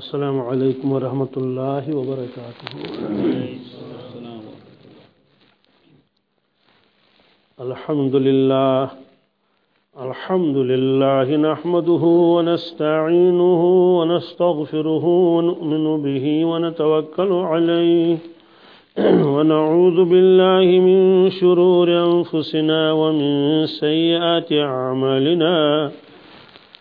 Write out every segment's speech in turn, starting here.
السلام علیکم ورحمۃ اللہ وبرکاتہ۔ الحمد للہ الحمد لله نحمده ونستعينه ونستغفره ونؤمن به ونتوكل عليه ونعوذ بالله من شرور أنفسنا ومن سيئات أعمالنا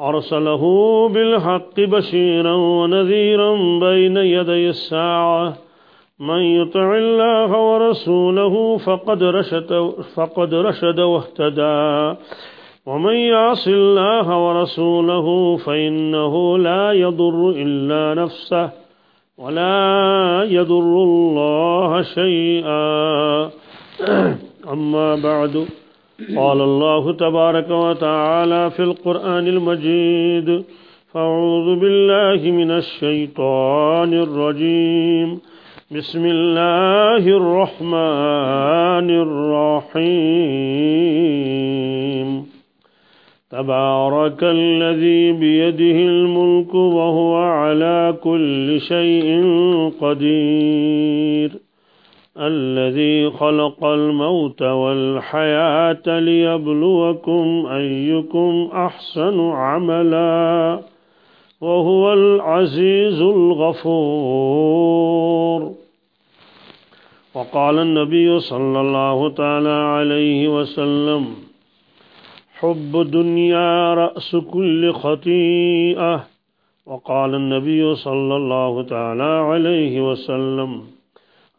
أرسله بالحق بشيرا ونذيرا بين يدي الساعة. من يطع الله ورسوله فقد رشد, فقد رشد واهتدى. ومن يعص الله ورسوله فإنه لا يضر إلا نفسه ولا يضر الله شيئا. أما بعد. قال الله تبارك وتعالى في القرآن المجيد فأعوذ بالله من الشيطان الرجيم. بسم الله الرحمن الرحيم. تبارك الذي بيده الملك وهو على كل شيء قدير. الذي خلق الموت والحياة ليبلوكم أيكم أحسن عملا وهو العزيز الغفور. وقال النبي صلى الله تعالى عليه وسلم حب دنيا رأس كل خطيئة. وقال النبي صلى الله تعالى عليه وسلم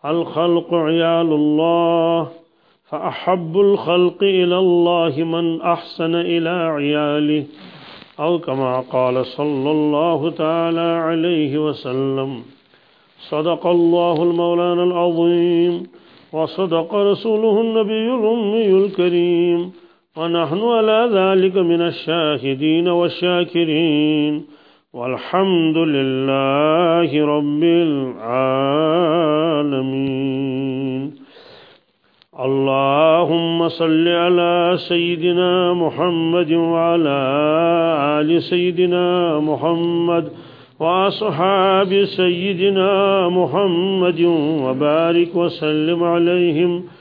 الخلق عيال الله فأحب الخلق إلى الله من أحسن إلى عياله. أو كما قال صلى الله تعالى عليه وسلم صدق الله المولانا العظيم وصدق رسوله النبي الأمي الكريم ونحن على ذلك من الشاهدين والشاكرين. والحمد لله رب العالمين اللهم صل على سيدنا محمد وعلى آل سيدنا محمد وأصحاب سيدنا محمد وبارك وسلم عليهم وعلى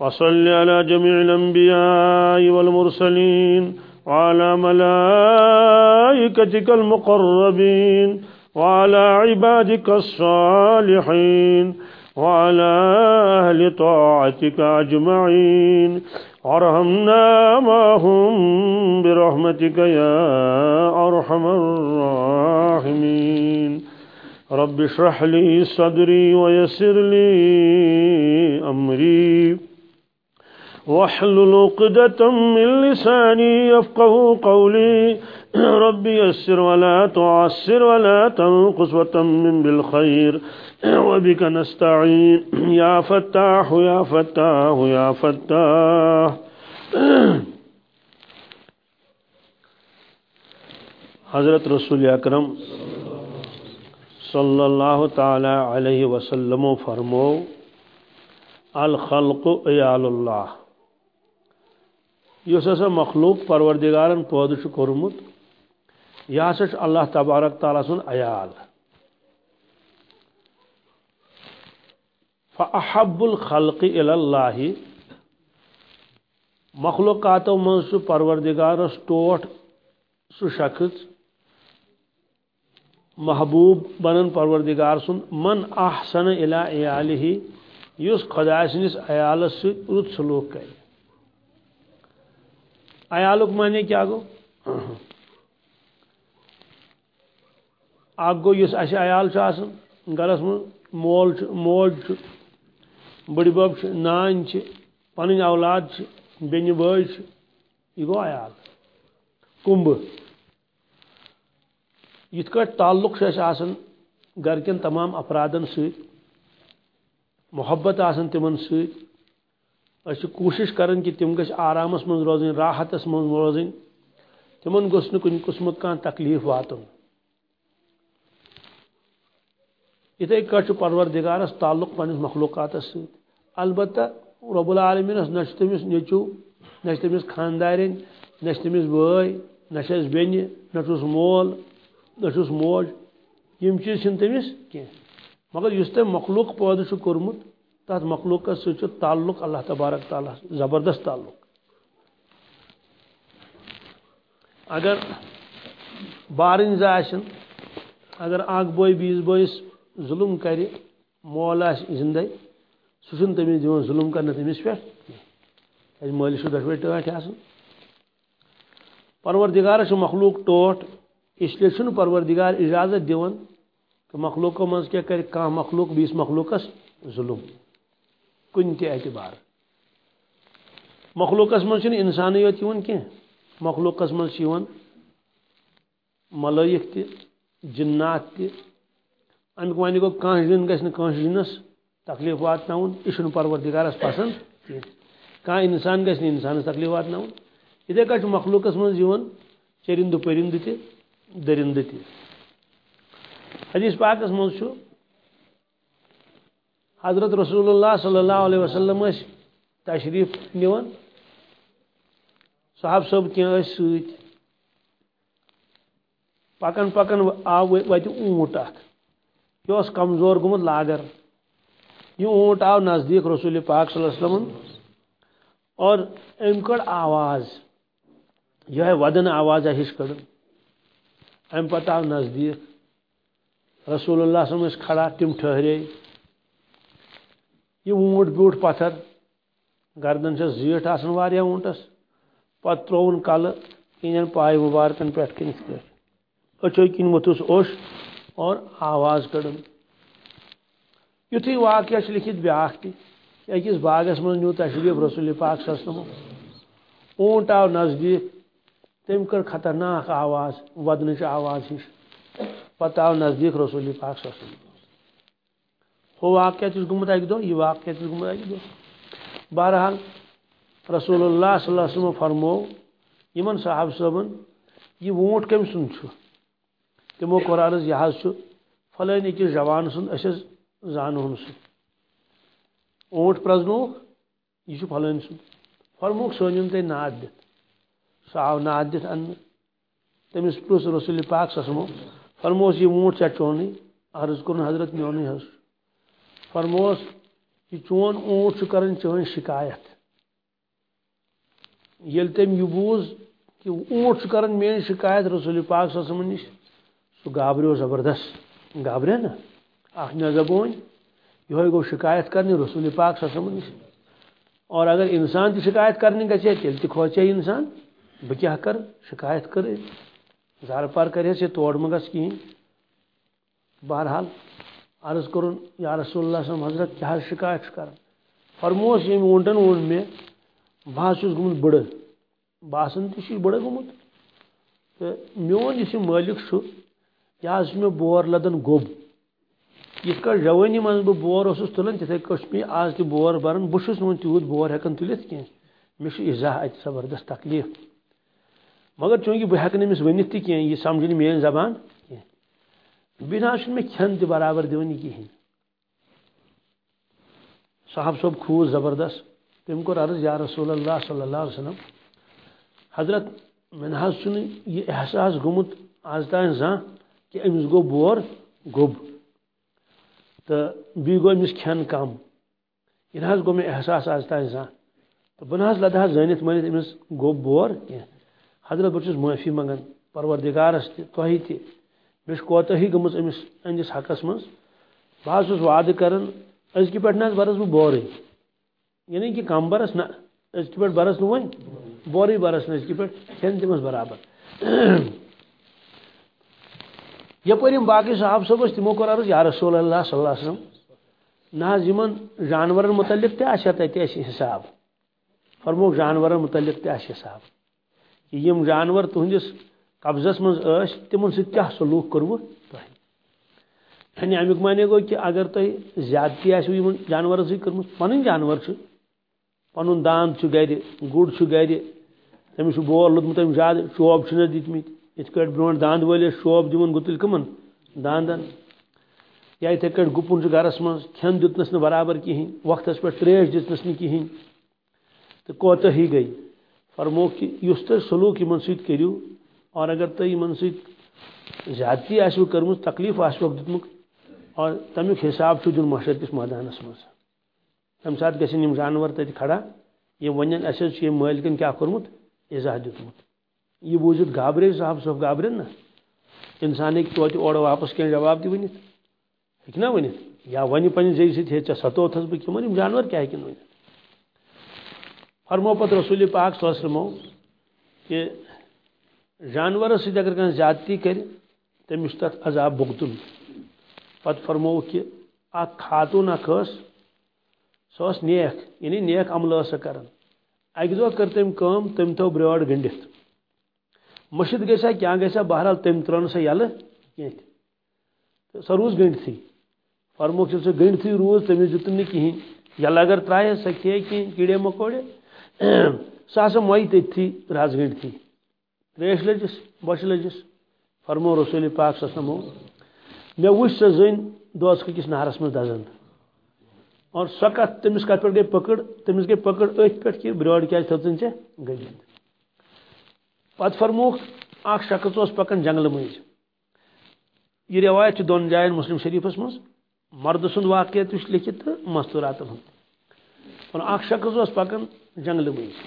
وصل على جميع الأنبياء والمرسلين وعلى ملائكتك المقربين وعلى عبادك الصالحين وعلى أهل طاعتك أجمعين. وارحمنا معهم برحمتك يا أرحم الراحمين. رب اشرح لي صدري ويسر لي أمري. واحلل عقدة من لساني يفقه قولي. رب يسر ولا تعسر ولا تنقص وتمم بالخير. وبك نستعين. يا فتاح يا فتاح يا فتاح. حضرت رسول اکرم صلی اللہ تعالی علیہ وسلم فرمو الخلق عیال اللہ. اس ہسا مخلوق پروردگارن پودہ کورمت یہ ہسا اللہ تبارک تعالیٰ سن عیال۔ فأحب الخلق اللہ مخلوقاتو من سو پروردگارس ٹوٹ سو شخص محبوب بنن پروردگار سن من احسن الى عیالہ اس خدا سنس عیالس ست رت سلوک کر عیالک معنی کیا گو اخ گو اس اس عیال گرس من مول موج بڑی بب نان پن اولاد بین بٲے یہ گو عیال کمبہ یت کٹ تعلق آسان گھر تمام افرادن ست محبت آسان تمن ست اچھا، کوشش کران کہ تم گھ آرامس من روزن، راحتس من روزن۔ تمن گوس کن قسمت کان تکلیف واتن۔ اتھے کٹ پروردگارس تعلق پنس مخلوقات ست البتہ رب العالمینس نہ تمس نیچو نہ تمس خاندارن نہ تمس بٲے نہ بین نہ مول نہ موج۔ یم چیز چھ تمس کی مگر اس تم مخلوق پودہ کورمت تر مخلوق ست تعلق، اللہ تبارک تعالیٰ زبردست تعلق۔ اگر بارن زن اگر اخ بوے بیس بوئس ظلم کر مول آ زندے سہ تمس دان ظلم کرنے تمس پہ۔ یعنی مالس دشوے ٹاٹ آ پروردگارس مخلوق ٹوٹ، اس لیے پروردگار اجازت دان کہ مخلوقوں مز کیا کر کھانا مخلوق، بیس مخلوقس ظلم۔ کن تہ اعتبار۔ مخلوقس مز انسان یوت کی مخلوقس مز ملائک تہ جنات تہ امیک معنی گو کان جن گھس جنس تکلیف وات یہ پروردگارس پسند کی کان انسان گھس انسانس تکلیف وات اتھے کٹ مخلوقس مز چرند پرند تہ درند تہ حدیث پاکس مز حضرت رسول اللہ صلی اللہ علیہ وسلم تشریف نوان صاحب صب کی ست پکن پکن آو وت اونٹ اخ یہ کمزور گومت لاگر۔ یہ اونٹ آو نزدیک رسول پاک صلی اللہ علیہ وسلم۔ اور ام کڑ آواز یہ ودن آواز ہش کڑ ام پتہ آو نزدیک۔ رسول اللہ صلی اللہ علیہ وسلم کھڑا تم ٹھہرے۔ یہ اونٹ بیوٹ پتھر، گردن سے زیٹ آسن واریا اونٹس۔ پتہ ترون کل ان پائے مبارکن پہ کن اچھو کن متس اوش اور آواز کڑن۔ یتھی واقعہ لکھت بیاکھ تہ أکس باغس من نیو تشریف رسول پاک صلی اونٹ آو نزدیک تم کر خطرناک آواز، ودنچ آواز ہش۔ پتہ آو نزدیک رسول پاک صلی اللہ واقعہ تس گومت اکہ دہ یہ واقعہ تس گومت اکہ دہ بہرحال رسول اللہ صلی اللہ علیہ وسلم فرمو یمن صاحب صٲبن یہ وونٹ کم سن تمو کور عرض یہ حظ فلٲنۍ أکِس جوان سُنٛد أسۍ حظ زانہون سُہ اونٹ پرزنوک یہ فلٲنۍ سُنٛد فرموک سٲنِن تۄہہِ ناد دِتھ سُہ آو ناد دِتھ اَننہٕ تٔمِس پرٛژھ رسول پاک سسمو فرموس یہِ وونٹ ژےٚ چونٕے عرض کوٚرُن حضرت میونٕے حظ فرموس یہ چون اونٹ چھُ کران چٲنۍ شکایت۔ ییٚلہِ تٔمۍ یہِ بوٗز کہ اونٹ چھُ کران میٲنۍ شکایت رسول پاک سسمن نِش، سُہ گابریو زبردست۔ گابرے نا؟ اخ نظبون یہ گو شکایت کرنے رسول پاک سسم نش۔ اور اگر انسان تی شکایت کرنے گھے تیل تہ کھوچے انسان۔ بہ کر؟ شکایت کر زار پار کرے سے توڑ مگس کہین بہرحال عرض کرن یا رسول اللہ صلی اللہ علیہ وسلم، حضرت کیا شکایت کر فرموس یم اونٹن اون میں بہت چھس گومت بڑ باسن تہ بڑ گومت تو میون اس مالک یہ مے بور لدن گوب۔ یہ کٹ جوانی من بہ بور اس تلان تتھے کٹ مے آج تہ بور بران بہس نون تیوت بور ہکن تلت کی مے ازا ات زبردست تکلیف مگر چونکہ بہ ہکن امس ونت تہ کی یہ سمجھن مین زبان۔ بنا مے کھین تہ برابر دونی کہین صاحب صوب کھوز زبردست۔ تم کور عرض یا رسول اللہ صلی اللہ علیہ وسلم، حضرت من حظ چھ یہ احساس گومت آز تان زان کہ امس گو بور گوب تو بی گو امس کھین کم یہ حظ گو مے احساس آز تان زان تو بہ حظ لدہ زانت مانت امس گو بور کی حضرت بہ چھس معافی منگان پروردگارس تہ تہ تہ مے کوتہی گمز امس اندس حقس مز بہ حظ چھس وعدہ کران ازکہ پہ برس بہ بورے یعنی کہ کم برس نا ازکہ پہ برس نا ون بورے برس نا ازکہ پہ کھین تمس برابر. یپر باقی صاحب صاحب تمو کور عرض یا رسول اللہ صلی اللہ علیہ وسلم نہ یمن جانورن متعلق تہ آسیا تتہ حساب. فرموک جانورن متعلق تہ آسہ حساب. کہ یم جانور تہندس قبضس من اس تمن ست کیا سلوک کرو تہ یعنی امیک معنی گو کہ اگر تہ زیادتی آسو یمن جانور سی کرم پن جانور چھ پن داند چھ گھر گڑ چھ گھر تمس بول لوتمت تم زیادہ شوب چھ دتمت ات کٹ برو داند ولس شوب دون گتل کمن؟ داندن۔ یا اتھے کٹ گپن گرس من کھین دتنس نہ برابر کہین وقتس پہ تریش دتنس نہ کہین تو کوتہ ہی گئی فرمو کہ اس تہ سلوک ان ست کرو۔ اور اگر تہ ان ست زیادتی آسو کرم تکلیف آسو دتمک، اور تمیک حساب چھ دن محشر کس میدانس مز تمہ سات گھن یم جانور تت کھڑا یم ون اس مالکن کیا کورمت اضاح دتمت یہ بوزت گابرے صاحب صاحب گابرن نا۔ انسان ہیٚکہِ توتہِ اورٕ واپس کینٛہہ جواب تہِ ؤنِتھ ہیٚکہِ نا ؤنِتھ یا وَنہِ پنٛنہِ زیٚیہِ سۭتۍ ہے ژےٚ ستوتھس بہٕ کِمن یِم جانور کیٛاہ ہیٚکن ؤنِتھ فرمو پتہٕ رسوٗلِ پاک صلی اللہ علیہ وسلمو کہ جانورس سۭتۍ اگر کانٛہہ زیادتی کرِ تٔمِس چھُ تتھ عذاب بوگتُن پتہٕ فرمووُکھ کہِ اکھ خاتوٗن اکھ ٲس سۄ ٲس نیک یعنی نیک عملہٕ ٲس سۄ کران اکہِ دۄہ کٔر تٔمۍ کٲم تٔمۍ تھٲو برٛٲر گٔنڈِتھ مشد گژھا کیا گژھا بہرحال تم تر سا یل کی سہ روز گنڈتھی فرموک سہ گنڈتھی روز تمس دتن نی کہین یل اگر ترائے سہ کھے کہیں کیڑے مکوڑے۔ سہ ہسا موئی تتھی رز گنڈتھی تریش لجس بوش لجس فرمو رسول پاک سسمو مے وچ سہ زن دوس کس نہرس مز دزن اور سہ کت تمس کت پہ گئی پکڑ تمس گئی پکڑ ات پہ کہ برور کیا تھوژن ژے گنڈت پت فرموک اخ شخص اس پکن جنگل مز یہ روایت دون جائن مسلم شریفس مز مرد سند واقع تہ لکھت تو مستورات ہند اخ شخص اس پکن جنگل مز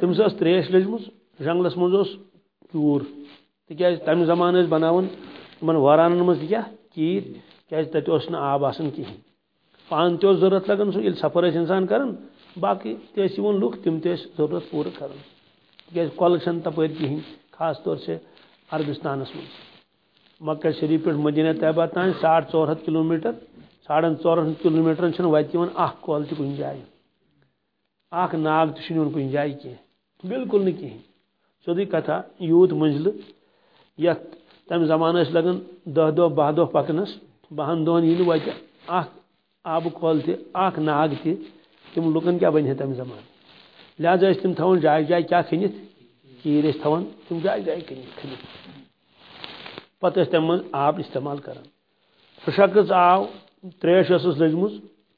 تمس اس تریش لجمز جنگلس مز اس کیور تکیاز تمہ زمان بناون؟ من وارانن مز کیا؟ کیر۔ کیاز تت اس آب آسن کہین پان تہ ضرورت لگان سو یل سفر اس انسان کرن، باقی تہ لوک تم تہ ضرورت پورہ کرن۔ تیز کل تپر کہین خاص طور سے عربستانس من مکہ شریف پہ مدینہ طیبہ تان ساڑھ ژور ہتھ کلو میٹر ساڑن ژور ہتھ کلو میٹرن وتہ اخ کل تہ کن جائے اخ ناگ تہ کن جائے کی بالکل نہ کہین سیودی کتھا یوت منزل یت. تم زمان لگان دہ دہ بہ دہ پکنس، بہن دہن یہ وتہ اخ آب کل تہ ناگ تہ تم لکن کیا بنہ تمہ زمان لہذا اس تم تھون جائے جائے کیا کھنت کیر اس تھون تم جائے جائے کھنت پتہ اس تم آب استعمال کران سہ شخص آو، تریش اس لجمز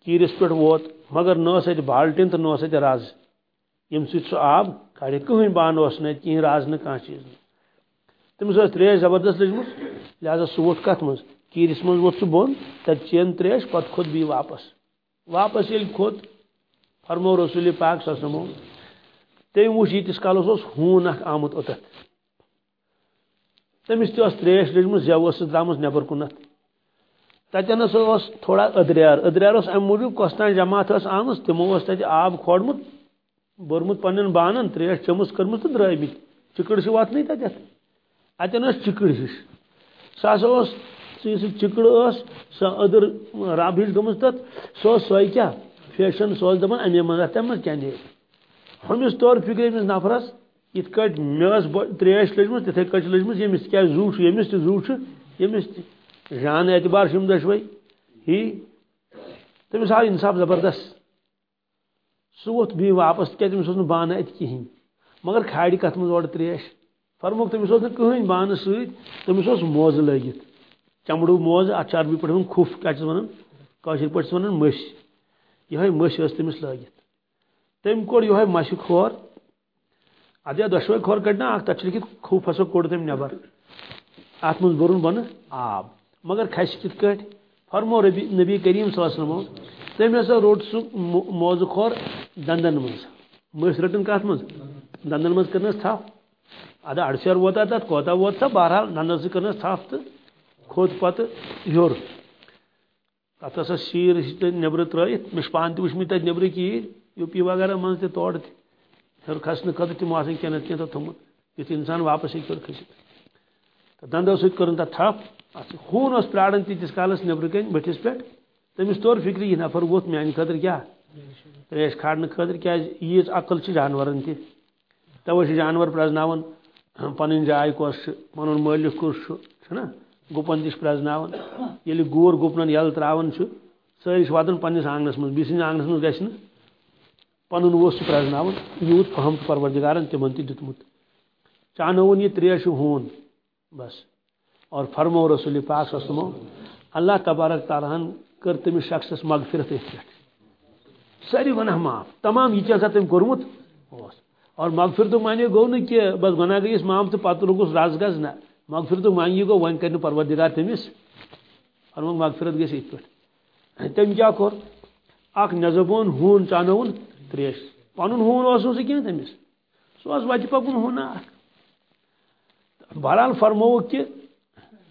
کیرس پہ ووت، مگر نہ ات بالٹن تو نہ ات راز۔ یم ست سہ آب کھڑے کہین بان اس نہ کہین راز نہ کھانا چیز تمس اس تریش زبردست لجمز لہذا سہ ووت کت مز کیرس مز ووت سہ بون؟ تت چین تریش پتہ کھوت بی واپس۔ واپس یل کھوت فرمو رسول پاک سسمو تم وچ یتس کالس اس ہون اخ آمت اوتت تمس تہ تریش لجم زو اس درامس نبر کنت۔ تتن اس تھوڑا ادریار۔ ادریار اس ام موجود کوستان جماعت اس آمس تمو اس تت آب کھوڑمت۔ برمت پنن بانن، تریش چمس کرمت تو درٲمٕتۍ چکڑ چھ واتنٕے تتٮ۪تھ اتٮ۪ن ٲس چکڑ ہش سُہ ہسا اوس سُہ چکڑ رب ہِش گٔمٕژ تتھ سۄ ٲس سۄے کیٛاہ فیشن سہ دپان امی من اتھ من کیا نیرِ ہمس طور فکر امس نفرس یت کٹ مے تریش لجم تتھے کٹ لجم یمس کیا زو یمس تہ زو یمس جان اعتبار شم دشوئی۔ ہی تمس آو انصاف زبردست۔ سہ ووت بی واپس تکیاز تمس اوس بانہ ات کہین مگر کھاڑ کت من اور تریش۔ فرموک تمس اوس کہین بانہ ست تمس اوس موزہ لگت چمڑو موزہ ات عربی پہ کھف کیا ونان؟ کاشر پہ ونان مش یہ مش اس تمس لگت تم کوڑ یہ مش کھور ادیا دشوے کھور کڑنا اخ تک لکھت خوف ہسا کوڑ تم نبر ات من برون بن آب۔ مگر کھس کت کٹ فرمو ربی نبی کریم صلی اللہ علیہ وسلم تم ہسا روٹ سہ موز کھور دندن مز مس رٹن کت مز دندن مز کرنس تھپ ادھا اڑسیر ووتا تت کوتا ووت سا بہرحال دندن سے کرنس تھپ تو کھوت پتہ ہیور تک ہسا شیر نبر ترت مش پان تہ وچمت تت نبر کیر یو پی وغیرہ من تہ تور تہ ہر کھسن خطر تم آسان کی نت کی تھومت یت انسان واپس ہیکہ کھست دندو سۭتۍ کٔرٕن تَتھ تھپھ اَتھ خوٗن اوس پیاران تیٖتِس کالس نیٚبرٕ کَنۍ بٔٹھِس پٮ۪ٹھ تٔمِس توٚر فِکرِ یہِ نفر ووٚتھ میٛانہِ خٲطرٕ کیٛاہ؟ تریش کھارنہٕ خٲطرٕ کیٛازِ ییٖژ عقل جانورن تہِ۔ توے جانور پرٛزناوان پنٕنۍ جاے کۄس چھِ، پنُن مٲلِک کُس چھُ چھُنہ گُپن تہِ چھِ پرٛزناوان۔ ییٚلہِ گوٗر گُپنن یَلہٕ تراوان آنگنس منٛز، بیٚیہِ سٕنٛدِس آنگنس منٛز گژھِ نہٕ پنُن ووٚژھ چھُ پرٛزناوان، یوٗت فہم چھُ پروردِگارن تِمن تہِ دیُتمُت۔ تریش ہوٗن، بس۔ اور فرمو رسول پاک وسلمو اللہ تبارک تعالیٰ کر تمس شخصس مغفرت ات پہ ساری گناہ معاف۔ تمام یہ چیزا تم کورمت اور مغفرت معنی گو نا کہ بس گناہ گئیس معاف تو پتہ لوگس رز گز نہ۔ مغفرت معنی گو ون کر پروردگار تمس فرمو مغفرت گیس ات پہ تم کیا کور اخ نزبون، ہون چانون تریش۔ پنن ہون اس؟ سہ کینہ تمس سو وتہ پکن ہونا بہرحال فرمو کہ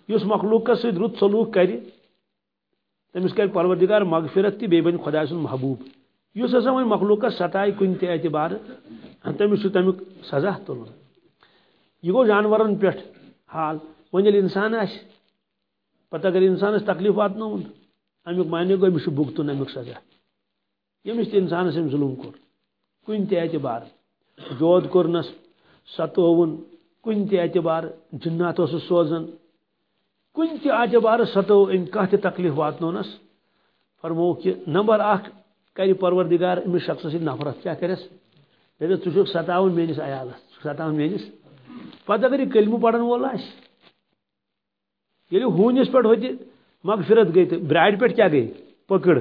اس مخلوق ست رت سلوک کر تمس کر پروردگار مغفرت تہ بن خدا سن محبوب۔ اس ہسا وی مخلوق ستائے کن تہ اعتبار۔ تمس تمیک سزا تلن یہ گو جانورن پہ حال۔ ون یل انسان آس پتہ اگر انسانس تکلیف واتنون امیک معنی گو امس بھگتن امیک سزا۔ یمس تہ انسانس ام ظلم کور کن تہ اعتبار۔ جود کورنس ستوون کن تہ اعتبار۔ جنات اس سوزن۔ کن تہ اعتبار ستو ام کھانا تہ تکلیف واتنونس فرمو کہ نمبر اخ کر پروردگار امس شخص سی نفرت کیا کرس دپس ژٕ چھُکھ ستاوُن میٲنِس عیالس ستاوُن میٲنِس۔ پتہٕ اگر یہ کلمہٕ پرن وول آسہِ، ییٚلہِ ہوٗنِس پٮ۪ٹھ ہوتہِ مغفرت گئی تہٕ برٛارِ پٮ۪ٹھ کیٛاہ گٔے؟ پٔکٕڑ۔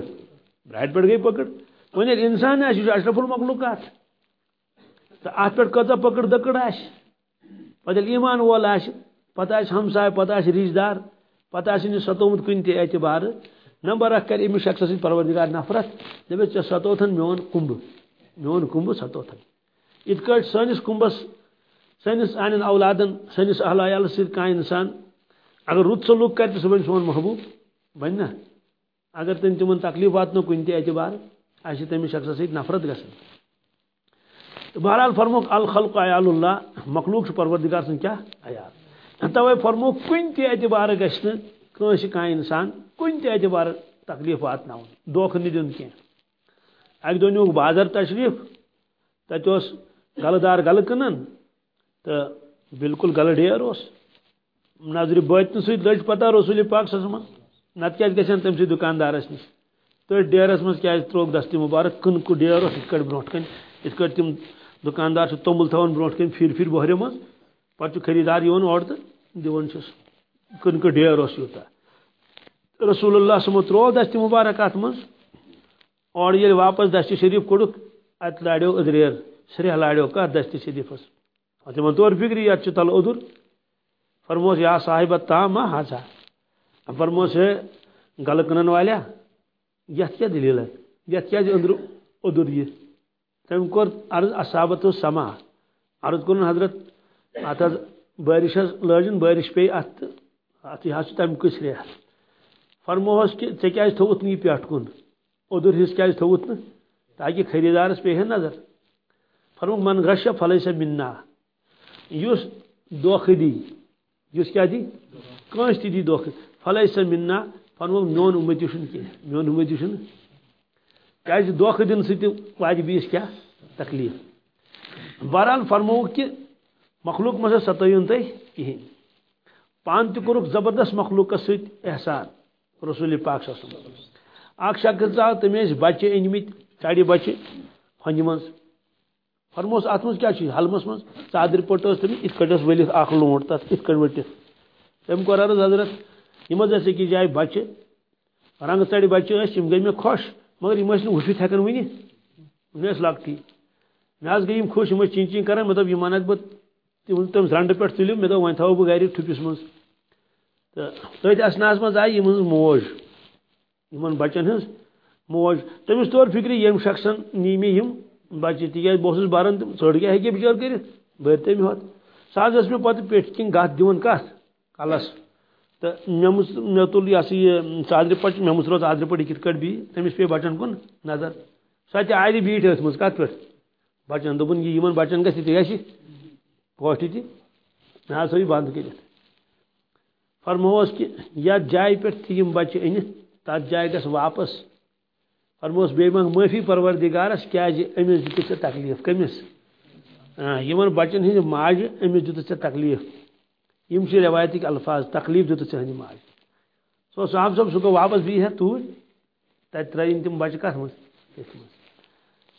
برٛارِ پٮ۪ٹھ گٔے پٔکٕڑ۔ وۄنۍ ییٚلہِ اِنسان آسہِ، یہِ اشرف المخلوقات تہٕ اَتھ پٮ۪ٹھ کۭژاہ پٔکٕڑ دٔکٕڑ آسہِ؟ پتہٕ ییٚلہِ ایٖمان وول آسہِ پتہ آسہِ ہمساے، پتہ آسہِ رشتہٕ دار، پتہ آسہِ یہِ ستومُت کُنہِ اعتبار۔ نمبر اکھ کرِ أمِس شخصس سۭتۍ پروردگار نفرت۔ دپس ژےٚ ستوتھن میون کُمبہٕ میون کُمبہٕ ستوتھن یِتھ کٲٹھۍ سٲنِس کُمبس، سٲنِس سانٮ۪ن اولادن، سٲنِس اہل عیالس سۭتۍ کانٛہہ اِنسان اگر رُت سلوٗک کرِ تہٕ سون محبوٗب۔ بنہِ نا؟ اگر تٔمۍ تِمن تکلیف واتنو کُنہِ تہِ اعتبار اسہِ چھِ تٔمِس شخصس سۭتۍ نفرت گژھان۔ تہٕ بہرحال فرموک الخلق عیال اللہ، مخلوق پروردگار سٕنٛدۍ کیٛاہ عیال؟ توے فرموک کُنہِ تہِ اعتبار گژھِ نہٕ کٲنٛسہِ کانٛہہ اِنسان کُنہِ تہِ اعتبار تکلیف واتناوُن دھوکہٕ نہٕ دیُن کینٛہہ اکہِ دۄہ نیوٗکھ بازر تشریف تتہِ اوس گلہٕ دار گلہٕ کٕنان تہٕ بالکل گلہٕ ڈیر اوس نظرِ بٲتنہٕ سۭتۍ لٔج پتہ رسول پاک صس منٛز نتہٕ کیٛازِ گژھن تٔمۍ سٕے دُکاندارس نِش تٔتھۍ ڈیرس منٛز کیٛازِ ترٛووُکھ دستی مُبارک کٕنکہٕ ڈیر اوس یِتھ کٲٹھۍ برونٛٹھ کَنۍ یِتھ کٲٹھۍ تِم دُکاندار چھِ توٚمُل تھاوان برونٛٹھ کَنۍ پھِرِ پھِرِ بۄہرِ منٛز پتہٕ چھُ خریٖدار یِوان اورٕ تہٕ دِوان چھُس کٕنکہٕ ڈیر اوس یوٗتاہ رسول اللہ صمو ترٛوو دستہِ مُبارک اتھ منٛز اور ییٚلہِ واپس دستہِ شریٖف کوٚڑُکھ اتہِ لاڑیو أدریر سرٛیٚح لاڑیو کتھ دستہِ شریٖفس پتہٕ یِمن طور فِکرِ یتھ چھُ تل اوٚدُر فرموس یا صاحبت تام ما ہسا فرموس ہے گلہٕ کٕنن والیاہ یتھ کیٛاہ دٔلیٖل یتھ کیٛازِ أنٛدرٕ اوٚدُر یہِ تٔمۍ کوٚر عرض اصابت سما عرض کوٚرُن حضرت اتھ حظ بٲرِش حظ لٲجِن بٲرِش پیٚیہِ اتھ تہٕ اتھ حظ چھُ تَمہِ کہ ژےٚ کیٛازِ تھوٚوُتھ نہٕ یہِ پٮ۪ٹھ کُن. اوٚدُر حصہٕ کیٛازِ تھوٚوُتھ نہٕ. تاکہِ خریٖدارس پیٚیہِ ہے نظر. فرموک من غشہ پھلے سا منا یُس دھوکہٕ دی. یُس کیٛاہ دی؟ کٲنٛسہِ تہِ دی دھوکہٕ پھلے سا منا فرموک میون اُمتی چھُنہٕ کینٛہہ میون اُمتی چھُنہٕ کیٛازِ دھوکہٕ دِنہٕ سۭتۍ تہِ واتہِ بیٚیِس کیٛاہ تکلیٖف. بہرحال فرمووُکھ کہ مخلوق مہ ستٲیِن تُہۍ کِہیٖنۍ پانہٕ تہِ کوٚرُکھ زبردست مخلوقس سۭتۍ احسان، رسول پاک صلی اللہ علیہ وسلم۔ اکھ شخص آو تٔمۍ ٲسۍ بچہِ أنۍمٕتۍ ژرِ بچہِ ہۄنہِ منٛز۔ فرموس اتھ منٛز کیٛاہ چھُ حلمس منٛز ژادرِ پٔٹ ٲس تٔمِس یِتھ کٲٹھۍ ٲس ؤلِتھ اکھ لونٛڈ تتھ یِتھ کٲٹھۍ ؤٹِتھ عرض حضرت یِم حظ ٲسۍ أکِس جایہِ بچہِ رنٛگہٕ ژرِ بچہِ ٲسۍ یِم گٔے مگر یِم ٲسۍ نہٕ وٕچھِتھ ہٮ۪کان ؤنِتھ یِم ٲسۍ لۄکٹی مےٚ حظ گٔے یِم خۄش یِم ٲسۍ چِن چِن کران مےٚ دوٚپ یِم انکھ بہٕ تِم تٔمۍ زرنٛڈٕ پٮ۪ٹھ تُلِم مےٚ دوٚپ وۄنۍ تھاوو بہٕ گرِ ٹھُپِس منٛز۔ تہٕ تٔتھۍ منٛز آیہِ ہٕنٛز موج، یِمن بچن ہٕنٛز موج۔ تٔمِس طور فِکرِ ییٚمہِ شخصن نی مےٚ یِم بچہِ، تِکیٛازِ بہٕ اوسُس بران تِم ژٔر کیٛاہ ہیٚکہِ بِچٲر کٔرِتھ؟ بٔرۍ تٔمۍ ہوت سُہ حظ ٲس مےٚ پتہٕ پیٚٹھۍ کِنۍ گتھ دِوان کلس۔ تو مے تل یہ سا یہ ژادر پٹ مے مسرو ژادر پٹ کت کٹ بی تمس پی بچن کن نظر۔ سو تہ آر بیٹ ات مز کت پہ بچن دپن یہ بچن گھس تہ گھس پوٹھ تہ نہ سو بند کر فرموس کہ یتھ جائے پہ تم بچہ انت تر جائے گھس واپس۔ فرموس بی منگ معافی پروردگارس کیاز جی امس دت ژے تکلیف کمس۔ ہاں، یمن بچن ہند ماج امس دت ژے تکلیف۔ یم چھ روایتک الفاظ تکلیف دت ژے ہند ماج۔ سو صاحب صاحب سہ گو واپس بی ہے تو تت ترین تم بچہ کت مز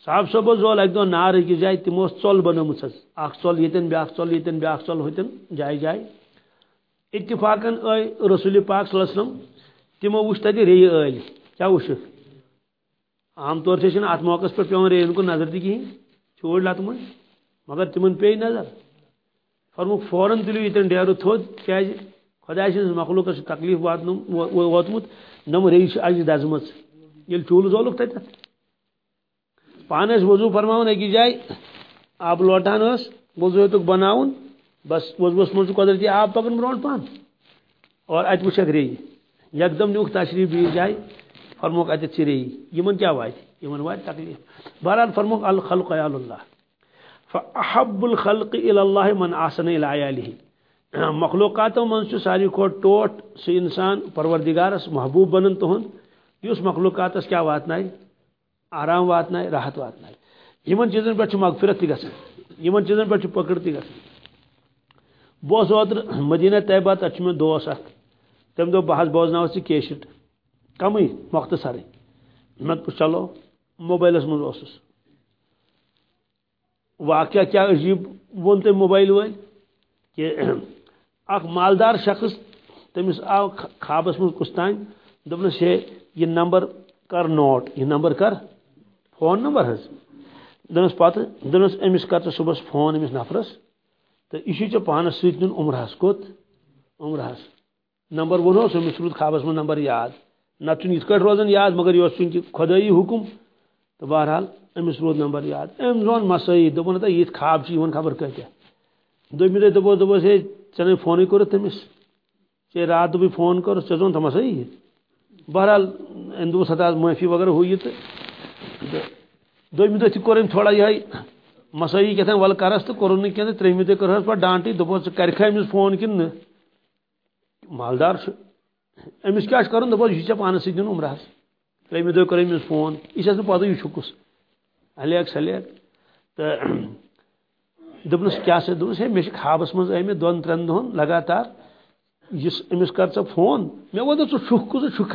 صاحب صاحب زول اک دہ نار أکِس جایہِ تِمو ٲس ژۄل بنٲومٕژ حظ اکھ ژۄل ییٚتٮ۪ن بیٛاکھ ژۄل ییٚتٮ۪ن بیٛاکھ ژۄل ہوٚتٮ۪ن جایہِ اتفاقن آے رسول پاک صلی اللہ علیہ وسلم تمو وچھ تتہِ ریٚیہِ ٲلۍ کیٛاہ وٕچھکھ عام طور سے ات موقع پہ پیون ریٚیَن کُن نظر تہِ کِہیٖنۍ چوڑ لتہٕ منٛز مگر تمن پے نظر۔ فرموک فوراً تُلِو ییٚتٮ۪ن ڈیرٕ تھوٚد کیٛازِ جی؟ خۄداے سٕنٛدِس مخلوقس چھُ تکلیف واتنوم ووتمُت نم ریٚیہِ چھِ اجہِ دزمٕژ ییٚلہِ چوٗلہٕ زولُکھ تتٮ۪تھ پانس وضو فرماون أکِس جایہِ آب لوٹان ٲس وضو ہیوٚتُکھ بناوُن بس وضوس منٛز چھُ قۄدرتی آب پکان برونٛٹھ پہن اور اتہِ وٕچھکھ ریٚیہِ یکدم نیوٗکھ تشریف بیٚیِس جایہِ فرموک اتٮ۪تھ چھِ ریٚیہِ یِمن کیٛاہ واتہِ یِمن واتہِ تکلیف بہرحال فرموک، الخلق عیال اللہ۔ فاحب الخلق الى اللہ من آسن الى عیاله مخلوقاتو منٛز چھُ ساروی کھۄتہٕ ٹوٹھ سُہ انسان پروردگارس محبوب بنان تُہنٛد یُس مخلوقاتس کیٛاہ واتنایہِ آرام واتن راحت واتن ان چیزن پہ مغفرت تہ گھان چیزن پہ پکڑ تہ گھان بہت اوتر مدینہ طیبہ تر میں دوس اخ تم دو بہ بوزن ثہ کیشٹ کم مختصر میں چلو موبائلس من واقعہ کیا عجیب ون تم موبائل ول کہ اخ مالدار شخص تمس آو خوابس من کس دپنس ہے یہ نمبر کر نوٹ، یہ نمبر کر۔ فون نمبر حظ۔ دنس پتہ، دنس امس کر صبح فون امس نفرس۔ تو یہ ٹھیک پانس ست نیون عمرہس کوت۔ عمرہس نمبر ونو امس رود خوابس من نمبر یاد۔ نت یت کٹ روزان یاد، مگر یہ چونکہ خدائی حکم۔ تو بہرحال امس رود نمبر یاد۔ ام زون مسائی دپن تا یہ خواب چھ خبر کتیا دمی دہ دپو دپس ہے ژے فون کورت تمس۔ ژے رات دپی فون کر ژے زون تھمس ہے۔ بہرحال ام دس ہتا معافی وغیرہ ہوئی تو دم دہ تہ تھوڑا یہ مسائی کتان ول کرس تو کورن کی تریم دہ کر پہ ڈانٹی دپس ژٕ امس فون کن۔ مالدار امس کیا کرن دپس یہ ژےٚ پانس سۭتۍ دیُن عمرہس تریم دہ کر امس فون۔ یہ چھس نہٕ پتہ یہ چھُکُس الیک سلیک تو دپنس کیا سا دپنس ہے؟ مےٚ چھِ خوابس منٛز آے مےٚ دۄن ترٛٮ۪ن لگاتار۔ یُس أمِس کر ژٕ فون۔ مےٚ ووٚن ژٕ چھُکھ کُس چھُکھ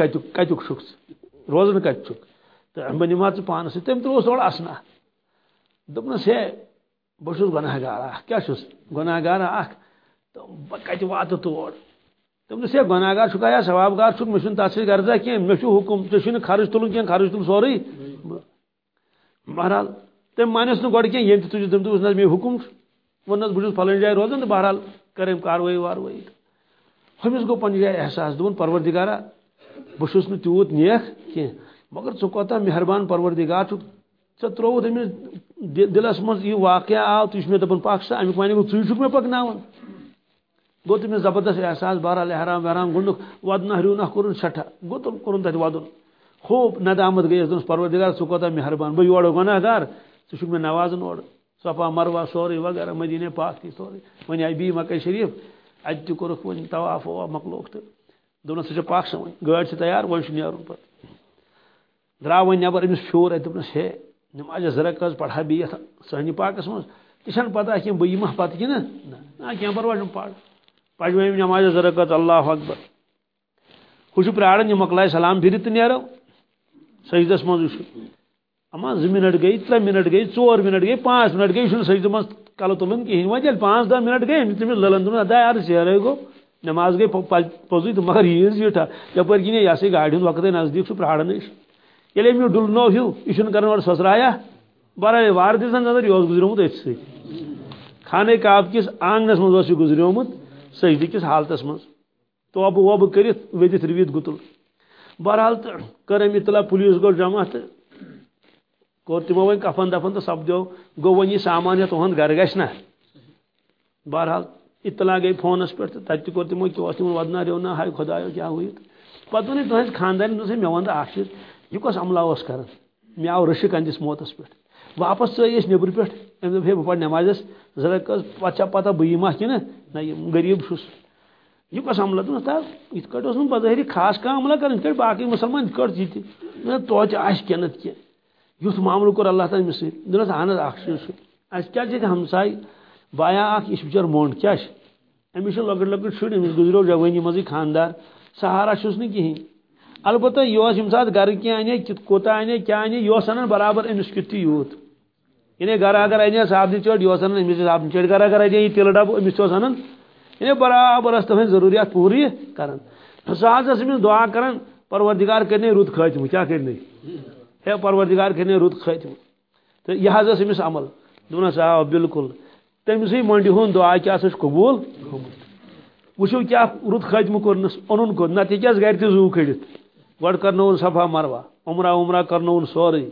چھُکھ ژٕ روزان کتہِ چھُکھ تو بہ نما ژٕ پانس سۭتۍ تٔمۍ ترووس تھوڑا اسنا۔ دوٚپنس ہے بہٕ چھُس گۄناہ گار اکھ کیٛاہ چھُس گۄناہ گار اکھ تہٕ بہٕ کتہِ واتہٕ تور دوٚپنس ہے گۄناہ گار چھُکھا یا ثواب گار چھُکھ مےٚ چھُنہٕ تتھ سۭتۍ غرضا کینٛہہ مےٚ چھُ حُکم ژےٚ چھُنہٕ خرٕچ تُلُن کینٛہہ خرٕچ تُل سورُے بہرحال تٔمۍ مانیس نہٕ گۄڈٕ کینٛہہ ییٚمہِ تہِ تُجِس تٔمۍ دوٚپُس نہ مےٚ حُکم چھُ ووٚننس بہٕ چھُس جایہِ روزان تہٕ بہرحال کٔر أمۍ کاروٲیی واروٲیی تہٕ ہُمِس گوٚو جایہِ احساس۔ دوٚپُن پروردِگارا بہٕ چھُس نہٕ تیوٗت نیک کینٛہہ مگر ژٕ کوتاہ مہربان پروردگار چھُ ژےٚ ترووُتھ أمِس دِلس منٛز یہِ واقعہ آو تہٕ یہِ چھُ مےٚ دپان پکھ سا امیُک ونے گوٚو ژٕے چھُکھ مےٚ پکناوان گوٚو تٔمِس زبردست احساس بہرحال احرام وحرام گۄڈنیُک ودنہ ہریونہ کوٚرُن سٮ۪ٹھاہ گوٚو تِم کوٚرُن تتہِ ودُن خوب ندامت گٔیس دوٚپُس پروردگار ژٕ کوتاہ مہربان۔ بہٕ یورٕ گۄناہ گار ژٕ چھُکھ مےٚ نوازان اورٕ صفا مروا سورُے وغیرہ مدیٖنے پاک تہِ سورُے وۄنۍ آیہِ بیٚیہِ مکے شریٖف اتہِ تہِ کوٚرُکھ وۄنۍ طواف وواف مکلووُکھ تہٕ دوٚپنس ژٕ چھےٚ پاک سا وۄنۍ گٲڑۍ چھِ تیار وۄنۍ چھُ نیرُن پتہٕ درا نبر امس پھیور اتہ ہے نماز زرک حظ پڑھا بہت سٲنہِ پاکس منٛز تہِ پتہ کینٛہہ بہٕ یِمہ پتہٕ کِنہٕ نہ کینٛہہ پرواے پڑھ پڑھوٲم نماز زرکت اللہ اکبر۔ ہُہ چھُ پیاران سلام پھِرِتھ تہٕ نیرو سجدس منٛز وٕچھو اما زٕ منٹ گٔے ترٛےٚ منٹ گٔے ژور منٹ گٔے پانٛژھ منٹ گٔے یہِ چھُنہٕ سجدٕ منٛز کلہٕ تُلُن کِہیٖنۍ وۄنۍ ییٚلہِ پانٛژھ دہ منٹ گٔے أمِس تٔمِس للن دوٚپُن ادا یارٕ ژیرے گوٚو نماز گٔے پوٚزُے تہٕ مگر ییٖژ زیٖٹھا یپٲرۍ کِنۍ یہِ ہسا گاڑِ ہُنٛد وقتٕے نزدیٖک چھُ پرٛاران أسۍ ییٚلہِ أمۍ یہِ ڈُلنو ہیوٗ یہِ چھُنہٕ کران اورٕ سۄسرایا برابر وارٕ دِژن نظر یہِ اوس گُزریومُت أتھۍ سۭتۍ خانہ کعب کِس آنگنس منٛز اوس یہِ گُزریومُت سجدٕ کِس حالتس منٛز توبہٕ ووبہٕ کٔرِتھ ؤتھِتھ رُوِتھ گُتُل۔ بہرحال تہٕ کٔر أمۍ اطلاع پُلیٖس گوٚو جمع تہٕ کوٚر تِمو وۄنۍ کفن دفن تہٕ سپدیو گوٚو وۄنۍ یہِ سامان یا تُہُنٛد گرٕ گژھِ نہ۔ بہرحال اطلاع گئی فونس پہ تب تہ کور تمو کہ تمو ودنا ریونا ہائی خدا کیا ہوئی؟ پتہ ون تہذ خاندان دوس مے ون اخ چیز یہ کس عملہ اس کر مے آو رشک اندس موتس پہ واپس ژے اس نبر پہ ام دپ ہے، بہ پڑ نمازس ذرا کس پتہ پتہ بہ یما کہ نہ یہ غریب چھس۔ یہ کس عملہ دن تا ات کٹ اس بظاہری خاص کا عملہ کرن کٹ باقی مسلمان کٹ جیت تو آس کینت کی یھ معاملہ کور اللہ تعالیٰ مس دنس اہن اخ چیز اس کیا چھ ہمسائی بایا اخ اس بچار مونڈ کیا امس لکٹ لکٹ شر امس گزرو جوانی مزے خاندار۔ سہارا چھس نا کہین البتہ یہ یم سات گھر کی انے کوتا انے کیا انے یہ انان برابر امس کت یوت۔ یعنی گھر اگر انے صابن چڑ یہ انان امس صابن چڑ گھر اگر انے یہ تل ڈب امس انان یعنی برابر اس تمہیں ضروریات پوری کرن۔ سہذ امس دعا کرن، پروردگار کرنے رود خاتم کیا کرنے ہے پروردگار کرنے رود خاتم تو یہ حض امس عمل۔ دونس آ بالکل۔ تمسے منڈی ہند دعا کیا قبول؟ وچو کیا رت ختم کورنس اون کور نت کیا گھر تہ زو کھڑت گۄڈ کرنون صفا مروا عمرہ عمرہ کرنون سورے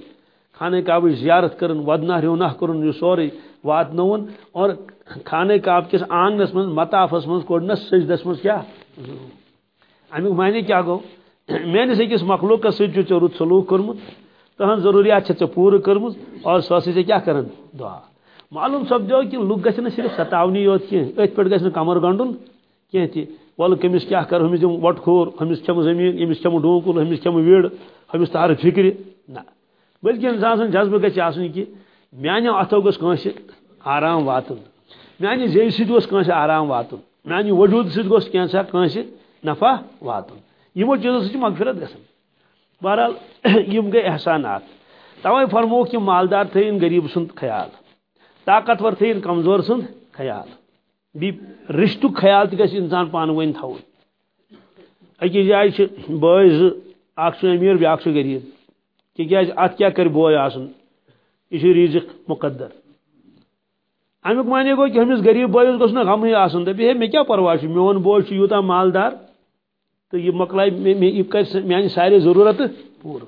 خانہ کعبہ زیارت کرن ودنہ رونہ کرن یہ سورے واتنون اور خانہ کعب کس آنگنس من مطافس من کوڑنس سجدس من کیا؟ امیک معنی کیا گو؟ میانس أکس مخلوقس سۭتۍ چھُ ژےٚ رُت سلوٗک کوٚرمُت تہنٛز ضروٗریات اچھا چھِ ژےٚ پوٗرٕ کٔرمٕژ اور سۄ ٲسٕے ژےٚ کیٛاہ کران دعا۔ معلوم سپدو کہ لوگ گھن صرف ستاونی یوت کی ات پہ گھن کمر گنڈن کی تھی ول کمس کیا کر ہمس دم وٹ کھور ہمس چم زمین امس چم ڈونکل ہمس چم ویڑ ہمس تار فکر۔ نہ۔ بلکہ انسان سن جذبہ گھس آسن کہ میانو اتو گھس کنس آرام واتن۔ میانہ زی ست گوس کنس آرام واتن۔ میانہ وجود ست گوس کینسا کنس نفع واتن۔ یمو چیزو سۭتۍ چھِ مغفرت گژھان بہرحال یم گٔے احسانات۔ توے فرموک یِم مالدار تھٲیِن غریٖب سُنٛد خیال۔ طاقتور تھین کمزور سن، خیال۔ بی رشت خیال تہ انسان پان ون تھو اکی جائے بوائے زخ امیر بیاکھ غریب تکیاز ات کیا کر بوے آسن۔ یہ ریزق مقدر۔ امیک معنی گو کہ ہمس غریب بوئس گوس نا غم آسن دپی ہے مے کیا پرواہ میون بوے یوتا مالدار۔ تو یہ مکلائے یہ کر میانہ یعنی سارے ضرورت پور۔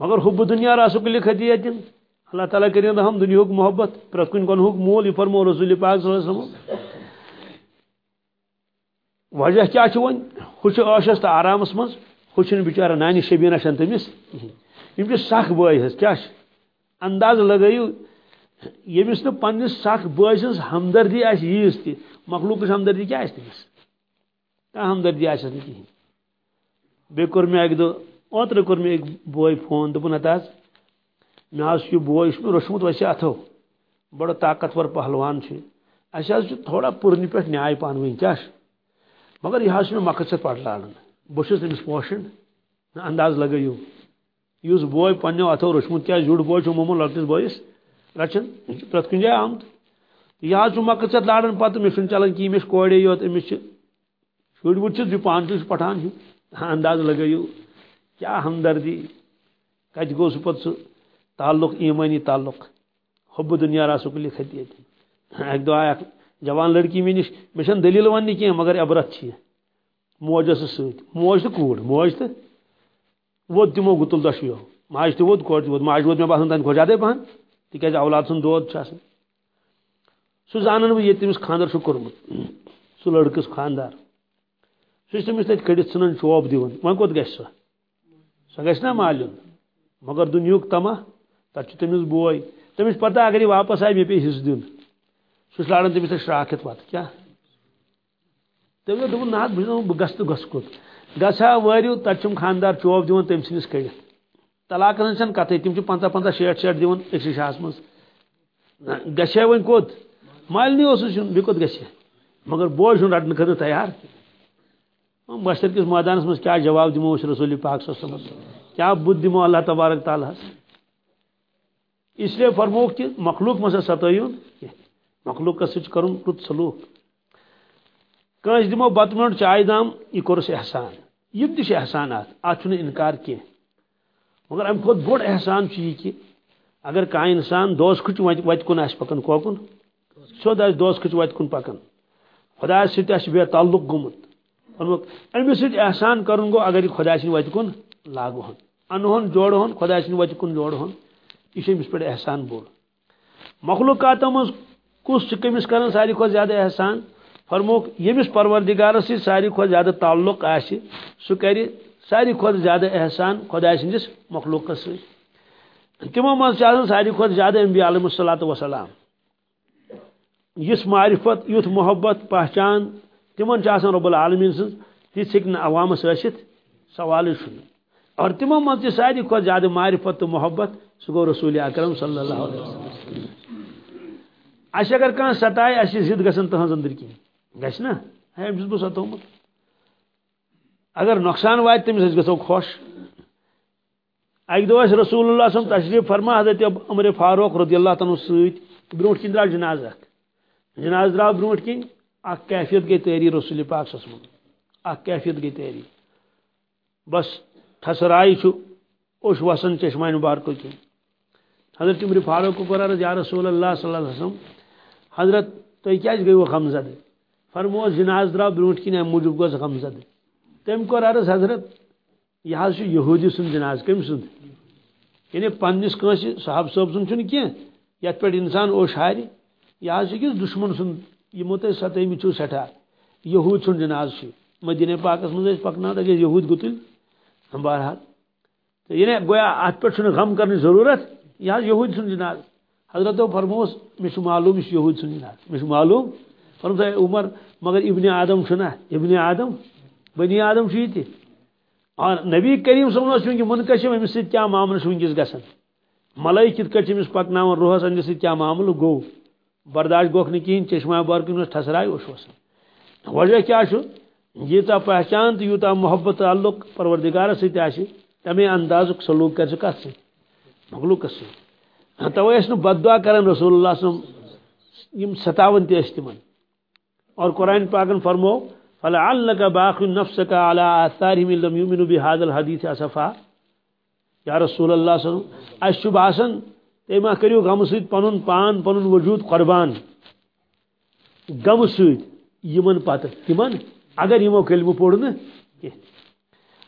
مگر حب دنیا راسک لکھت اللہ تعالیٰ کریں ہم دنیا محبت پرت کن گنہ مول یہ فرمو رسول پاک صلی اللہ علیہ وسلم۔ وجہ کیا ون؟ ہوش عشس تو آرامس مز ہوش بچارہ نانی شبینہ شن تمس یم سخ بٲے حظ کیا انداز لگٲیِو ییٚمِس نہٕ پننِس سخ بٲے سٕنٛز ہمدردی آسہِ ییٖژ تہِ مخلوقٕچ ہمدردی کیٛاہ آسہِ تٔمِس کانٛہہ ہمدردی آسٮ۪س نہٕ کِہیٖنۍ بیٚیہِ کوٚر مےٚ اَکہِ دۄہ اوترٕ کوٚر مےٚ أکۍ بوے فون دوٚپُن ہتا حظ مے یہ بوے یہ روچمت ویسے اتو بڑا طاقتور پہلوان اچھا، اس تھوڑا پورن پہ نیائے پان ون کیا مگر یہ مقصد پٹ لارن بہس تمس پوشن انداز لگیو اس بوے پنو اتو روچمت کیا جڑ بوے مومو لکٹس بوئس رچن پرت کن جائے آمت یہ مقصد لارن پتہ مے چلان کہ مے کوڑے یوت امس شر وٹ یہ پان پٹھان انداز لگیو کیا ہمدردی۔ کت گو سہ پتہ سہ تعلق ایمانی تعلق۔ حب دنیا راسو کلی خطی ایک دو آیا جوان لڑکی میں نش مشن دلیل ونی کی مگر عبرت چھ موج اس سۭتۍ موج تو کوڑ، موج تو ووت تمو گتل دشیو ماج تہ ووت کوڑ۔ تہ ووت ماج ووت مے باسان تان کھوجادے پہن۔ تکیاز اولاد سن دود چھ آسان سو زانن بہ یہ تمس خاندر چھ کوٚرمُت سو لڑکس خاندار۔ سو تمس تتہِ کڑِتھ ژھٕنان چوب دِوان وۄنۍ کوٚت گژھِ سۄ سۄ گژھِ نا مالیُن مگر دُنیُک تما تک تمس بوے تمس پتہ اگر یہ واپس آئی مے پہ حصہ دن۔ سہ لاران تمس شراک ہت پتہ کیا تم دپ نہ بہ گھس تو گھس کت گژھا وٲرِو تتہِ چھُم خاندار چوب دِوان تٔمۍ سٕنٛدِس کٔڑِتھ طلاقن ہٕنٛز چھنہٕ کتھٕے تِم چھِ پنژاہ پنژاہ شیٹھ شیٹھ دِوان أکسٕے شاہس منٛز گژھِ ہا وۄنۍ کوٚت مالنٕے اوسُس یُن بیٚیہِ کوٚت گژھِ مگر بوے چھُنہٕ رٹنہٕ خٲطرٕ تیار۔ بشر کِس مٲدانس منٛز کیٛاہ جواب دِمو أسۍ رسول پاک صٲب کیٛاہ بُتھ دِمو اللہ تبارک تعالیٰ۔ ہس اس لیے فرموک کہ مخلوق مسا ستائیون۔ مخلوق سچ کرن رت سلوک۔ کنس دمو بت منٹ چائے دام یہ کورس احسان۔ یم تہ احسانات ات انکار کی مگر ام کھت بوڑ احسان یہ کہ اگر کان انسان دوس کھچ وت کن آس پکان کوکن۔ سیود آس دوس کھچ وت کن پکان خدا ست آس بے تعلق گومت فرموک امس سۭتۍ احسان کرن گو، اگر یہِ یہ خدا سن وت کن لاگہن انہن جوڑہن خدا سن وت کن جوڑہن یہ امس پہ احسان بوڑ مخلوقات مز کس کمس کر ساری کھت زیادہ احسان؟ فرموک یمس پروردگارس ساری کھو زیادہ تعلق آسی سہ کر ساری کھو زیادہ احسان خدا سندس مخلوق سی تمو من ساری کھو زیادہ انبیاء علیہ الصلوۃ والسلام۔ اس معرفت یت محبت، پہچان، تمن رب العالمین سن تیس ہیکہ عوامس ثست سوال اور تمو من ساری کھو زیادہ معرفت تو محبت سہ گو رسول اکرم صلی اللہ علیہ وسلم۔ اس اگر کان ستائے اس زد گسن تہذ اندر کی۔ گھس نا؟ ہاں، امس بہ ستومت اگر نقصان وات تمس گژھو خوش۔ اک دہ رسول اللہ صم تشریف فرما، حضرت عمر فاروق رضی اللہ تعالیٰ ست برو کن درا جناز اخ جناز درا برو کن اخ کیفیت گئی تیری رسول پاک سس من اخ کیفیت گئی تیری۔ بس ٹھسرائی اوش وسن چشمہ مبارکو کن حضرت عمر فاروق کو قرار یا رسول اللہ صلی اللہ علیہ وسلم حضرت تھی کیا گئی غم زد فرمو جناز درا بروٹ کن ام موجود گوس غم زد تم کور عرض حضرت، یہ حض یہودی سن جناز کم سن؟ یعنی پنس کنس صاحب صوب سن چھ کی یت پہ انسان اوش ہاری یہ حض کس دشمن سن یمو تہ ستمی چھو سٹھا۔ یہود سن جناز مدینہ پاکس مز پکنا اگر یہود گتل۔ بہرحال۔ یعنی گویا ات پہ غم کرنے ضرورت، یہ یہود سن جناز۔ حضرت فرموس مش معلوم یہ یہود سن جناز مش معلوم؟ فرموس عمر، مگر ابن آدم چھنا ابن آدم؟ بنی آدم چھ یہ اور نبی کریم صلی اللہ علیہ وسلم منقشم امس سۭتۍ کیٛاہ معاملہٕ چھُ ونکس گژھان ملٲے کِتھ کٲٹھۍ چھِ أمِس پکناوان روحس أمِس سۭتۍ کیٛاہ معاملہٕ؟ گوٚو برداشت گوٚکھ نہٕ کِہیٖنۍ چشمہ بارکن اوس ٹھسراے اوس وسان وجہ کیٛاہ چھُ یوٗتاہ پہچان تہٕ یوٗتاہ محبت تعلق پروردگارس سۭتۍ آسہِ تمے اندازُک سلوک کرِ سُہ کتھ سۭتۍ مخلوقس سۭتۍ توے ٲسۍ نہٕ بد دعا کران رسول اللہ صم یِم ستاوان تہِ ٲسۍ تِمن اور قرآن پاکن فرمو فلعلك باخ نفسك على آثارهم لم يؤمنوا بهذا الحديث اسفا یا رسول اللہ صلی اللہ علیہ وسلم اس تے ما کریو غم سۭتۍ پنن، پان، پنن وجود، قربان۔ غم سۭتۍ یمن پتہٕ تمن اگر یمو کلمہ پوٚر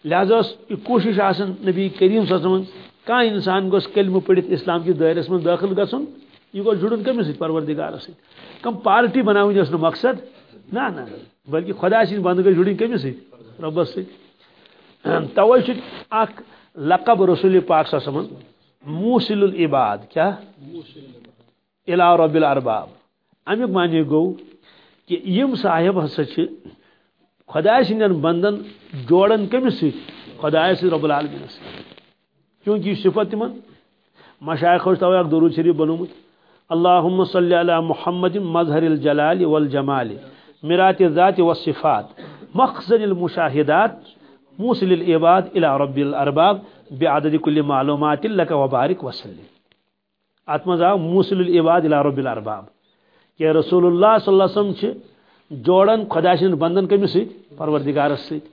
لہذا یہ کوشش آسن نبی کریم صلی اللہ علیہ وسلم کان انسان گوس کلمہ پڑھت اسلام کی دائرس من داخل گژھن یہ گوس جڑن کمس سۭتۍ پروردگارس کم پارٹی بناوٕنۍ ٲس نہٕ مقصد؟ نہ نہ بلکہ خدا سٕنٛدۍ بندگی جڑن کمس سۭتۍ رۄبس سۭتۍ توے چھُ اکھ لقب رسول پاک صلی اللہ علیہ وسلم۔ موسل العباد، کیا؟ الہ رب الارباب۔ امیُک معنی گوٚو کہ یم صاحب ہسا چھِ، خدا سٕنٛدٮ۪ن بندن جوڑن کمس سۭتۍ خدا سۭتۍ رب العالمینس سۭتۍ کیونکہ یہ صفت تمن مشائق تو درود شریف بنومت. اللہم صلی علی محمد مظہر الجلال والجمال. مرات الذات والصفات. مقصد المشاہدات. موصل العباد الى رب الارباب. بعدد كل معلومات لك وبارك وسلم اتمز آو موصل العباد الى رب الارباب. کہ رسول اللہ صلی اللہ علیہ وسلم چھ جوڑن خدا سن بندن کمس سۭتۍ پروردگارس سۭتۍ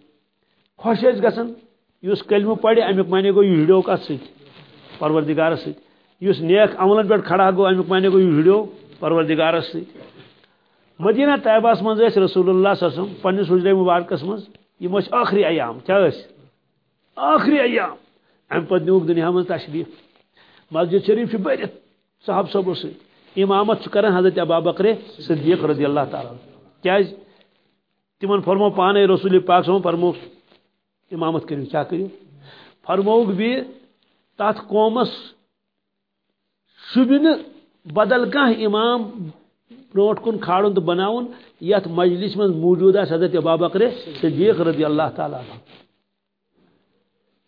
خوش ٲسۍ اس کلمہ پڑھ، امیک معنی گو یہ ہڑو کت ست پروردگارس ست اس نیک عملن پہ کھڑا گو امیک معنی گو یہ ہڑو پروردگارس ست مدینہ طیبہ مز رسول اللہ صلی اللہ علیہ وسلم پنس حجر مبارکس مز یہ آخری ایام۔ کیا آخری ایام۔ ام پہ نیوک دنیا من تشریف۔ مسجد شریف برت صاحب صبر سی امامت کران حضرت ابا بکر صدیق رضی اللہ تعالی کیا تمن فرمو پانے رسول پاک صلی فرمو امامت کرو کیا کرو فرموک بھی تات قومس شبہ بدل کان امام بروٹ کن کھاڑن تو بناون، یت مجلس من موجود ہے حضرت ابا بکر صدیق رضی اللہ تعالیٰ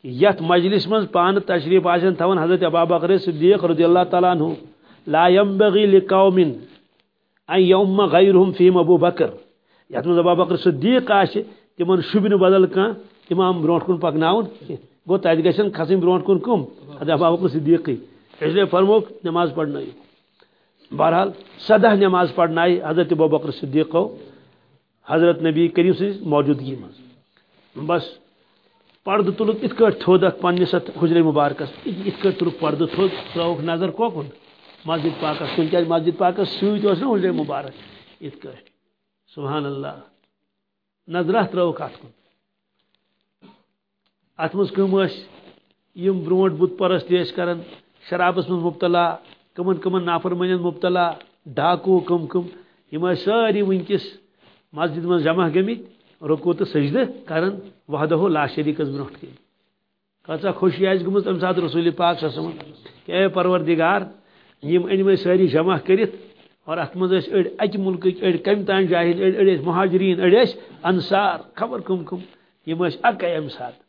یت مجلس من پان تشریف آسن تھون حضرت ابا بکر صدیق رضی اللہ تعالیٰ عنہ۔ لا ينبغي لقوم ان يوم غيرهم فيهم ابو بکر۔ یت من ابا بکر صدیق آش تمن شبہ بدل کان امام برو کن پکناؤن گو تت گھن کھسن برو کن کم۔ حضرت ابا بکر صدیقی اس لیے فرموک نماز پڑھنا بہرحال سدہ نماز پڑھنا حضرت ابو بکر صدیق حضرت نبی کریم سی موجودگی من بس، پرد تلک ات کٹ تھود پنس ات حجر مبارکس ات کٹ تلک پرد تھود تروک نظر کوکن مسجد پاکس کن کیا مسجد پاکس سوت نا حجر مبارک ات کٹ سبحان اللہ۔ نظرہ تروک ات کن۔ ات مز کم یم برونٹ بت پرست کران شرابس من مبتلا، کمن کمن نافرمن مبتلا ڈاکو کم کم، یم ساری ونکس مسجد من جمع گمت رکو تو سجدہ کرن، وحدہ لا شریکس برونٹ کن کچا خوشی آس گمت تمہ سات رسول پاک صلی کہ اے پروردگار، یم انم ساری جمع کرت اور ات مز اڑ اکہ ملک اڑ کم تان جاہل اڑ اڑ مہاجرین اڑ انصار، خبر کم کم، یم اکے ام سات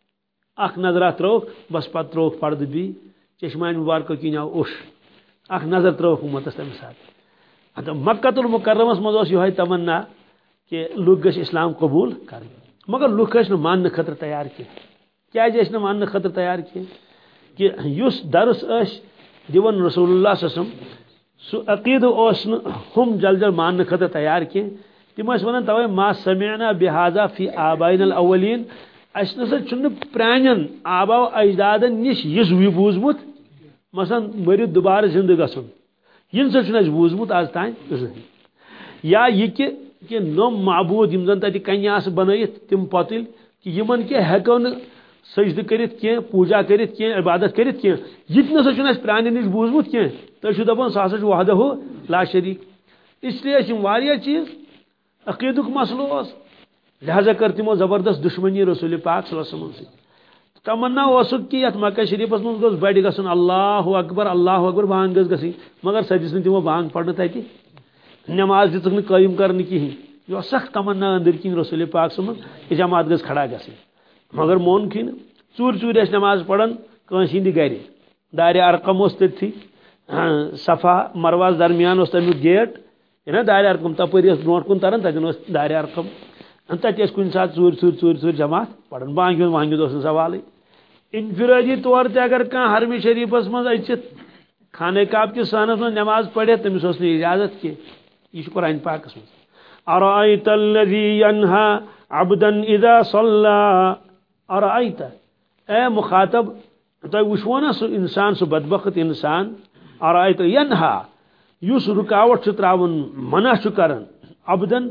اخ نظر تروک، بس پت تروک پرد بی چشمان مبارک کن آو اوش۔ اخ نظر تروک امتس تمہ سات مکہ المکرمس مز یہ تمنا کہ لوگ گھ اسلام قبول کر۔ مگر لوگ گھ مان خطر تیار کی کیا مان خطر تیار کی کہ اس درس اش، دیون رسول اللہ صلی اللہ علیہ وسلم سو عقید اس ہم جل جل مان خطر تیار کی تم اس ونن توے ما سمعنا بهذا فی آبائنا الاولین اس نسا چن پرانن آبا و اجدادن نش یس وی بوزمت، مثلا مری دوبارہ زندہ گسن۔ ین سا چن اس بوزمت آز تائیں۔ یا یہ کہ کہ نم معبود یم زن تتہ کنہ آس بنائت تم پتل کہ یمن کیا ہیکو ن سجد کرت کی پوجا کرت کی عبادت کرت کی یہ نسا چھ اس پرانی نش بوزمت کی تو چھ دپان سہ ہسا وحدہ ہو، لا شریک۔ اس لیے چھ واریاہ چیز، عقیدک مسئلہ اس لہذا کر تمو زبردست دشمنی رسول پاک صلی اللہ علیہ وسلم سے۔ تمنا اوسک کہ یت مکہ شریفس من گوس بڑ گژھن اللہ اکبر اللہ اکبر بانگ گژھ گژھن مگر سجس نہ تمو بانگ پڑھ تتہ نماز دتک نہ قائم کرنے کہین یہ سخت تمنا اندر کن رسول پاک سمن یہ جماعت کھڑا گژھن مگر مون کھین ژور ژور اس نماز پڑھن کنس ہند گھر دار ارقم اس تھی۔ ہاں، صفا مرواز درمیان اس تمیک گیٹ۔ یعنی یہ دار ارقم تپر اس برونٹ کن تران تتن اس دار ارقم۔ تتہ اس کن سات ژور ژور ژور ژور جماعت پڑھن بانگ وانگ اس سوال انفرادی طور تے اگر کان حرم شریفس مز اچت خانہ کعب کس سانس من نماز پڑھے تمس اس نے اجازت کی۔ یہ قرآن پاکس من ارائیت الذی ینہا عبدا اذا صلى ارائیت۔ اے مخاطب تو وشونا سو انسان، سو بدبخت انسان، ارائیت ینہا۔ یس رکاوٹ چھ تراون منع چھ کرن عبدن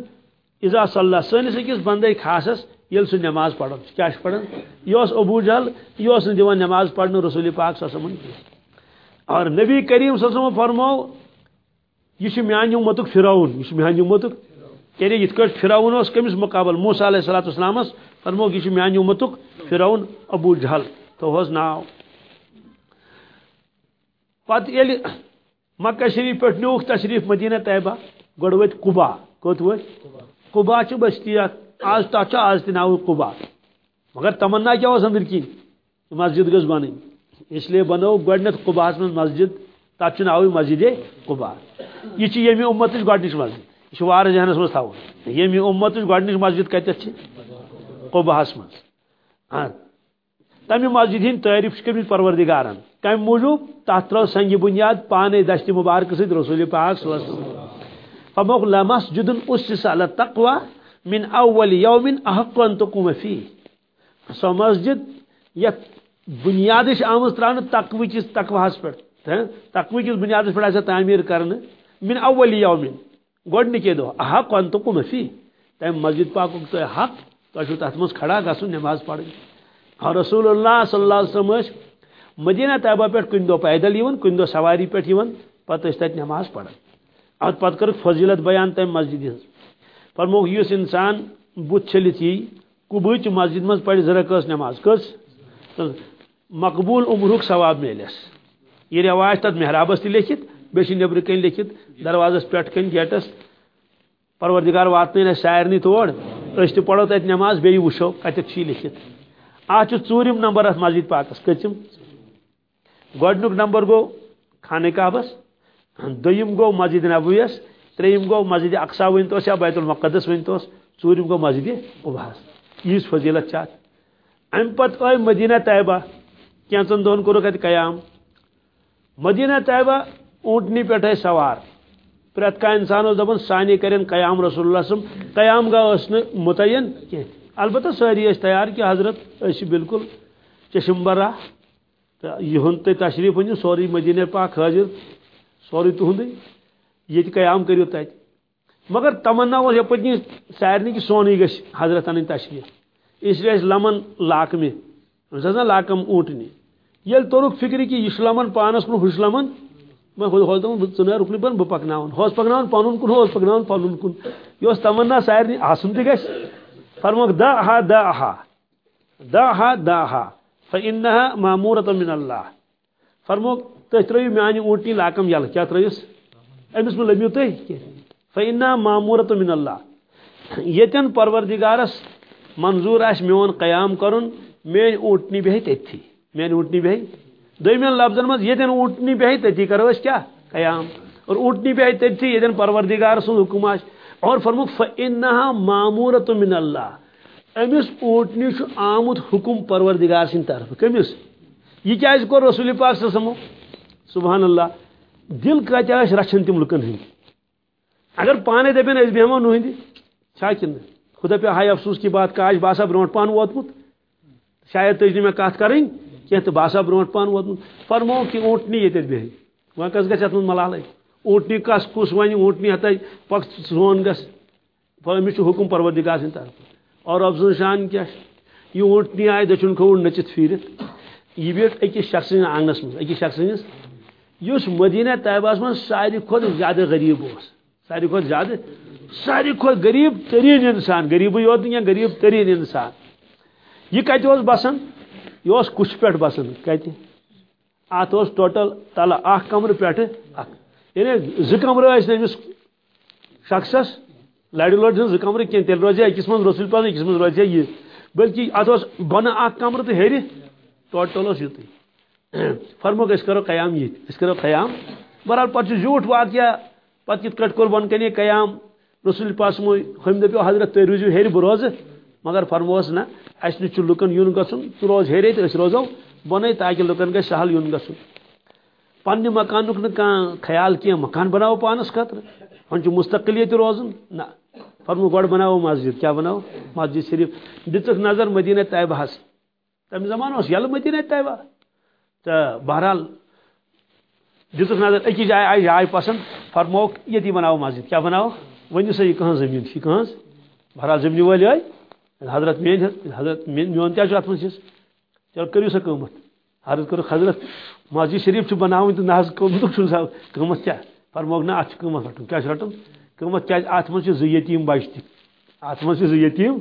اذا صلى سنس کس بندے خاصس، یل سو نماز پڑھن۔ کیا پڑھن؟ یہ ابو جہل یہ دیوان نماز پڑھن، رسول پاک صلی اللہ علیہ وسلم اور نبی کریم صلی اللہ علیہ وسلم فرمو یہ میان امتک فرعون، یہ میان امتک یعنی یت کٹ فرعون اس کمس مقابل موسی علیہ الصلوۃ والسلام فرمو یہ میان امتک فرعون ابو جہل۔ تو ہوس ناو۔ پت یل مکہ شریف پہ نیوک تشریف مدینہ طیبہ گوڑ وت قبا کوت وت قبا چھ بستی آج تا آج تہ ناو قبا. مگر تمنا کیا اس اندر کی؟ مسجد گز بنیں اس لیے بنو گڈنت قباس من مسجد تک ناو مسجد قبا. یہ یمی امت گڈنچ مسجد. یہ وار ذہنس مز تھو یمی امت گڈنچ مسجد کتت قباہس مز ہاں. تمہ مسجد ہند تعریف کم پروردگارن کم موجود تر ترو سنگ بنیاد، پانے دشت مبارک ست رسول پاک صلی اللہ علیہ وسلم. فموق لمسجد اسس على التقوى من اول يوم احق ان تقوم فيه. سو مسجد یت بنیاد آمت تراؤن تقوی چس تقواہس پہ تقوی کس بنیاد پہ آ تعمیر کرنے من اول یوم گۄڈنِکے دۄہ احق ان تقوم فی تم مسجد پاکُک تۄہہِ حق. تۄہہِ چھُو تَتھ منٛز کھڑا گژھُن نٮ۪ماز پرٕنۍ اور رسول اللہ صلی اللہ علیہ وسلم ٲسۍ مدینہ طیبہ پٮ۪ٹھ کُنہِ دۄہ پیدل یِوان کُنہِ دۄہ سواری پٮ۪ٹھ یِوان پتہٕ ٲسۍ تَتہِ نٮ۪ماز پران اتھ پتہٕ کٔرٕکھ فضیلت بیان تمہِ مسجد ہٕنٛز فرموکھ یُس اِنسان بُتھ چھٔلِتھ یی کُبٕچ مسجد منٛز پرِ زٕ رکٲژ نٮ۪ماز کٔژ مقبول عمرک ثواب ملس یہ رواج تر محرابس تہ لکھت بیس نبر کن لکھت، دروازس پہ کن گیٹس۔ پروردگار واتن سارے تور اس تہ پڑھو تت نماز بی وچو کتک لکھت۔ ات ژورم نمبر ات مسجد پاکس کتم گڈنک نمبر گو خانہ کعبس دویم گو مسجد نبویس تریم گو مسجد اقسا ونتوس یا بیت المقدس ونتوس ژورم گو مسجد ابہاس یہ فضیلت چات ام پت آئی مدینہ طیبہ کینچن دہن کورک ات قیام؟ مدینہ طیبہ اونٹنی پہ سوار. پریت کا انسان اس دپان سانی کرن قیام رسول اللہ صلی قیام گاہ اس نے متعین کی البتہ ساری اس تیار کی حضرت اسی بالکل چشم برا. یہ تے تشریف ونیو سوری مدینہ پاک حاضر. سوری تہندی یہ قیام کریو تت مگر تمنا اس یپتنی سارنی کی سونی گش حضرت ان تشریف۔ اس لیے لمن لاکمہ لاکم اونٹنی یل تورک فکر کہ یہ لمن پانس کن ہش لمن۔ میں ژٕ رُکنٕے بہٕ بہٕ پکناوان ہُس پکناوان پنُن کُن ہُس پکناوان پنُن کُن۔ تمنا سارنٕے آسُن تہِ گژھِ فرموکھ دا ہا دا ہا۔ دا ہا دا ہا۔ فإنها معمورة من الله۔ فرموکھ تُہۍ ترٛٲیِو میانہِ اوٗنٹنی لاکم یلہٕ، کیٛاہ ترٛٲیِس أمِس مہ لٔبِو تُہۍ؟ فإنها معمورة من الله۔ ییٚتٮ۪ن پروردگارس منظور آسہِ میون قیام کرُن، میٲنۍ اوٗنٹنی بیٚہہِ تٔتھی۔ میٲنۍ اوٗنٹنی بیٚہہِ۔ دوٚیمٮ۪ن لفظن منٛز، ییٚتٮ۪ن اوٗنٹنی بیٚہہِ تٔتی کرو أسۍ کیٛاہ؟ قیام۔ اور اوٗنٹنی بیٚہہِ تٔتھی، ییٚتٮ۪ن پروردگار سُنٛد حُکم آسہِ۔ اور فرموک فإنها معمورة من الله۔ أمس اوٗنٹنی چھُ آمُت حُکم پروردگار سٕنٛدِ طرفہٕ، کٔمِس؟ یہ کیٛازِ کوٚر رسول پاک سمو سبحان اللہ، دل کتیا ٲسۍ رچھان تِم لُکن ہٕنٛدۍ اگر پانے دپن أسۍ بیٚہمو نُہندِ چھا خدا پہ ہاے افسوس کی بات کاش باسا برونٹ پان ووتمت شاید تجھ مےٚ کتھ کرٕنۍ کینٛہہ تہٕ باسا برونٹ پان ووتمت فرمو کہ اوٗنٹنی ییٚتٮ۪تھ بیٚہہِ وۄنۍ کس گژھِ اتھ منٛز ملالٕے اوٗنٹنی کس کُس ونہِ اوٗنٹنی ہتاے پک سون گژھ أمِس چھُ حُکم پروردگار سٕنٛدِ طرفہٕ اور افضل شان کیٛاہ چھِ یہِ اوٗنٹنی آیہِ دٔچھُن کھووُر نٔژِتھ پھیٖرِتھ یہ بیٹھ أکِس شخص سٕنٛدِس آنٛگنس منٛز شخص سٕنٛدِس یُس مدینہ طیبہس منٛز ساروی کھۄتہٕ زیادٕ غریٖب اوس ساروی کھۄتہٕ زیادٕ ساروی کھۄتہٕ غریٖب تریٖن انسان. غریٖبٕے یوت نہٕ کینٛہہ غریٖب تریٖن انسان. یہ کتہِ اوس بسان یہ اوس کُچھ پٮ۪ٹھ بسان کتہِ؟ اتھ اوس ٹوٹل تلہٕ اکھ کمرٕ یعنی زٕ کمرٕ ٲسۍ نہٕ أمِس شخصس لڑِ لڑِ زٕ کمرٕ کینٛہہ. تیٚلہِ روزِ أکِس منٛز رسول پاک، أکِس منٛز روزِ یہِ. بلکہِ اتھ اوس بۄنہٕ اکھ کمرٕ تہٕ ہیٚرِ، ٹوٹل اوس یُتُے فرموک أسۍ کرو قیام ییٚتہِ أسۍ کرو قیام۔ بہرحال پتہٕ چھُ واقعہ، پتہٕ کِتھ کٲٹھۍ کوٚر بۄن کنے قیام۔ رسول پاسمو ہُمہِ دٔپیو حضرت تُہۍ روٗزِو ہیٚرِ بہٕ روزٕ مگر فرموس نہ اَسہِ نِش چھُ لُکن یُن گژھُن روز ہیٚرے تہٕ أسۍ روزو بۄنٕے تاکہِ لُکن گژھِ سہل یُن گژھُن پننہِ مکانُک نہٕ کانٛہہ خیال کینٛہہ مکان بناوو پانس خٲطرٕ وۄنۍ چھُ مستقل ییٚتہِ روزُن۔ نہ فرمو گۄڈٕ بناوو مسجد کیٛاہ بناوو مسجد شریف۔ دِژٕکھ نظر مدیٖنہ طیبہس تمہِ زمانہٕ اوس ییٚلہٕ مدیٖنہ طیبہ۔ تہٕ بہرحال دِژٕکھ نظر أکِس جایہِ آیہِ جاے پسنٛد فرموکھ ییٚتی بناوو مسجد کیٛاہ بناوو ؤنِو سا یہِ کٕہٕنٛز زٔمیٖن چھِ کٕہٕنٛز بہرحال زٔمیٖن وٲلۍ آے حضرت میٲنۍ حضرت میون تہِ چھُ اَتھ منٛز حِصہٕ چلو کٔرِو سا قۭمَتھ حضرت کوٚرُکھ حضرت مسجد شریٖف چھُ بناوٕنۍ تہٕ نہ حظ قۭمتُک چھُنہٕ سا۔ قۭمَتھ کیٛاہ فرموکھ نہ اَتھ چھُ قۭمَتھ رَٹُن کیٛاہ چھُ رَٹُن قۭمَتھ کیٛازِ اَتھ منٛز چھِ زٕ یتیٖم بچہِ تہِ اَتھ منٛز چھِ زٕ یتیٖم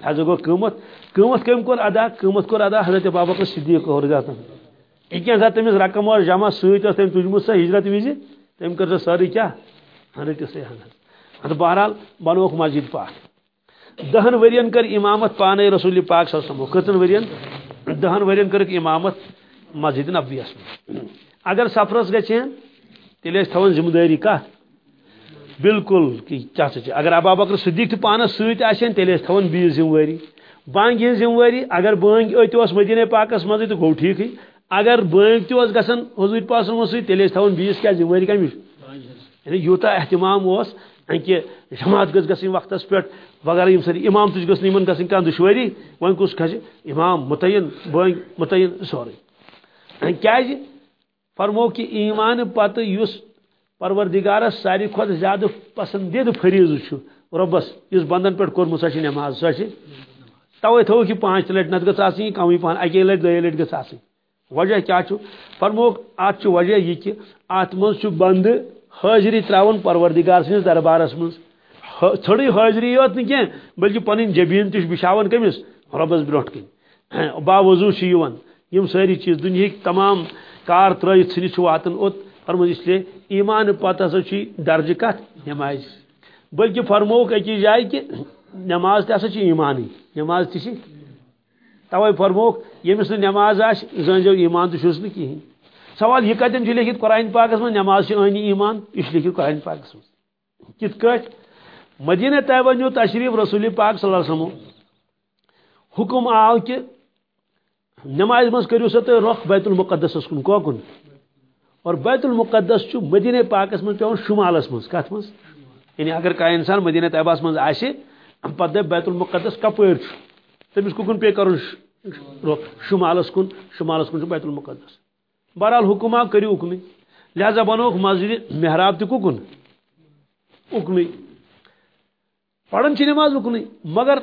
لہذا گوٚو قۭمَتھ قۭمَتھ کٔمۍ کوٚر ادا؟ قۭمَتھ کوٚر ادا؟ حضرت بابا صدیٖق اور زیادٕ یہِ سا تٔمِس رقم اوس جمع سۭتۍ ٲس تٔمۍ تُجمٕژ سۄ ہِجرت وِزِ تٔمۍ کٔر سۄ سٲرٕے کیٛاہ بہرحال بنووُکھ مسجد پاک۔ دہن ورین کر امامت پانے رسول پاک صلی اللہ علیہ وسلم۔ کٔژن ورین دہن ورین کٔرٕکھ امامت مسجد نبویس منٛز اگر سفرس گژھن تیٚلہِ ٲسۍ تھاوان ذمہٕ دٲری بالکل کیٛاہ سا اگر ابا بکر صدیق پانس سۭتۍ آسن تیٚلہِ ٲسۍ تھاوان بیٚیِس ذمہٕ وٲری بانگہِ ہٕنٛز ذمہٕ اگر بٲنگۍ أتۍ اوس مدیٖنہ پاکس منٛزٕے تہٕ گوٚو ٹھیٖکھٕے اگر بٲنگۍ تہِ اوس گژھان حضوٗر پاسن سۭتۍ تیٚلہِ ٲسۍ تھاوان بیٚیِس کیٛاہ ذمہٕ یعنی یوٗتاہ احتمام اوس کہ جماعت گژھ گژھٕنۍ وقتس پٮ۪ٹھ وغیرہ یِم سٲری اِمام تہِ گٔژھ نہٕ یِمن گژھٕنۍ کانٛہہ دُشوٲری وۄنۍ کُس کھسہِ اِمام مُتعین بٲنۍ مُتعین سورُے کیازِ جی؟ فرمو کہِ ایٖمان پتہٕ یُس پروردگارس ساروی کھۄتہٕ زیادٕ پسندیدٕ فریٖض چھُ رۄبس یُس بندن پٮ۪ٹھ کوٚرمُت سۄ چھِ نٮ۪ماز سۄ چھِ توے تھوٚوُکھ یہِ پانٛژھ لٹہِ نتہٕ گٔژھ آسٕنۍ کمٕے پہن اکی لٹہِ دۄیہِ لٹہِ گٔژھ آسٕنۍ وجہ کیٛاہ چھُ فرموکھ اتھ چھُ وجہ یہِ کہِ اتھ منٛز چھُ بندٕ حٲضری تراون پروردگار سٕنٛدِس دربارس منٛز ژھڑٕے حٲضری یوت نہٕ کینٛہہ بلکہِ پنٕنۍ جبیٖن تہِ چھُ بِچھاوان کٔمِس رۄبس برونٛٹھ کِنۍ ہاں، باوضوٗ چھِ یِوان تمام کار ترٲیِتھ ژھٕنِتھ چھُ واتان اوٚت۔ اس لیے ایمان پتہٕ ہسا چھُ درجہِ کتھ نٮ۪مازِ بلکہِ فرمووُکھ أکِس جایہِ کہِ نٮ۪ماز تہِ ہسا چھِ توے فرمووُکھ ییٚمِس نہٕ نٮ۪ماز آسہِ زٲنۍزیو ایمان تہِ چھُس نہٕ کِہیٖنۍ سوال یہ کتن چھُ لیکھِتھ قرآن پاکس منٛز نٮ۪ماز چھِ أنی ایمان یہِ چھُ لیکھِتھ قرآن پاکس منٛز کِتھ کٲٹھۍ مدینہ طیبہ نیو تشریف رسول پاک صلی اللہ علیہ وسلم حکم آو کہ نماز مز کریو سا تُہۍ رۄخ بیت المقدسس کُن کوکُن اور بیت المقدس چھُ مدینہ پاکس منٛز پیوان شمالس منٛز کتھ منٛز یعنی اگر کانٛہہ انسان مدینہ طیبہس منٛز آسہِ پتہٕ دپہِ بیت المقدس کپٲرۍ چھُ تٔمِس کُکُن پے کرُن رۄخ شمالس کُن شمالس کُن چھُ بیت المقدس۔ بہرحال حکم آو کٔرِو اُکنٕے لہذا بنووُکھ مسجد محراب تہِ کُکُن۔ اُکنٕے پران نماز اُکنٕے مگر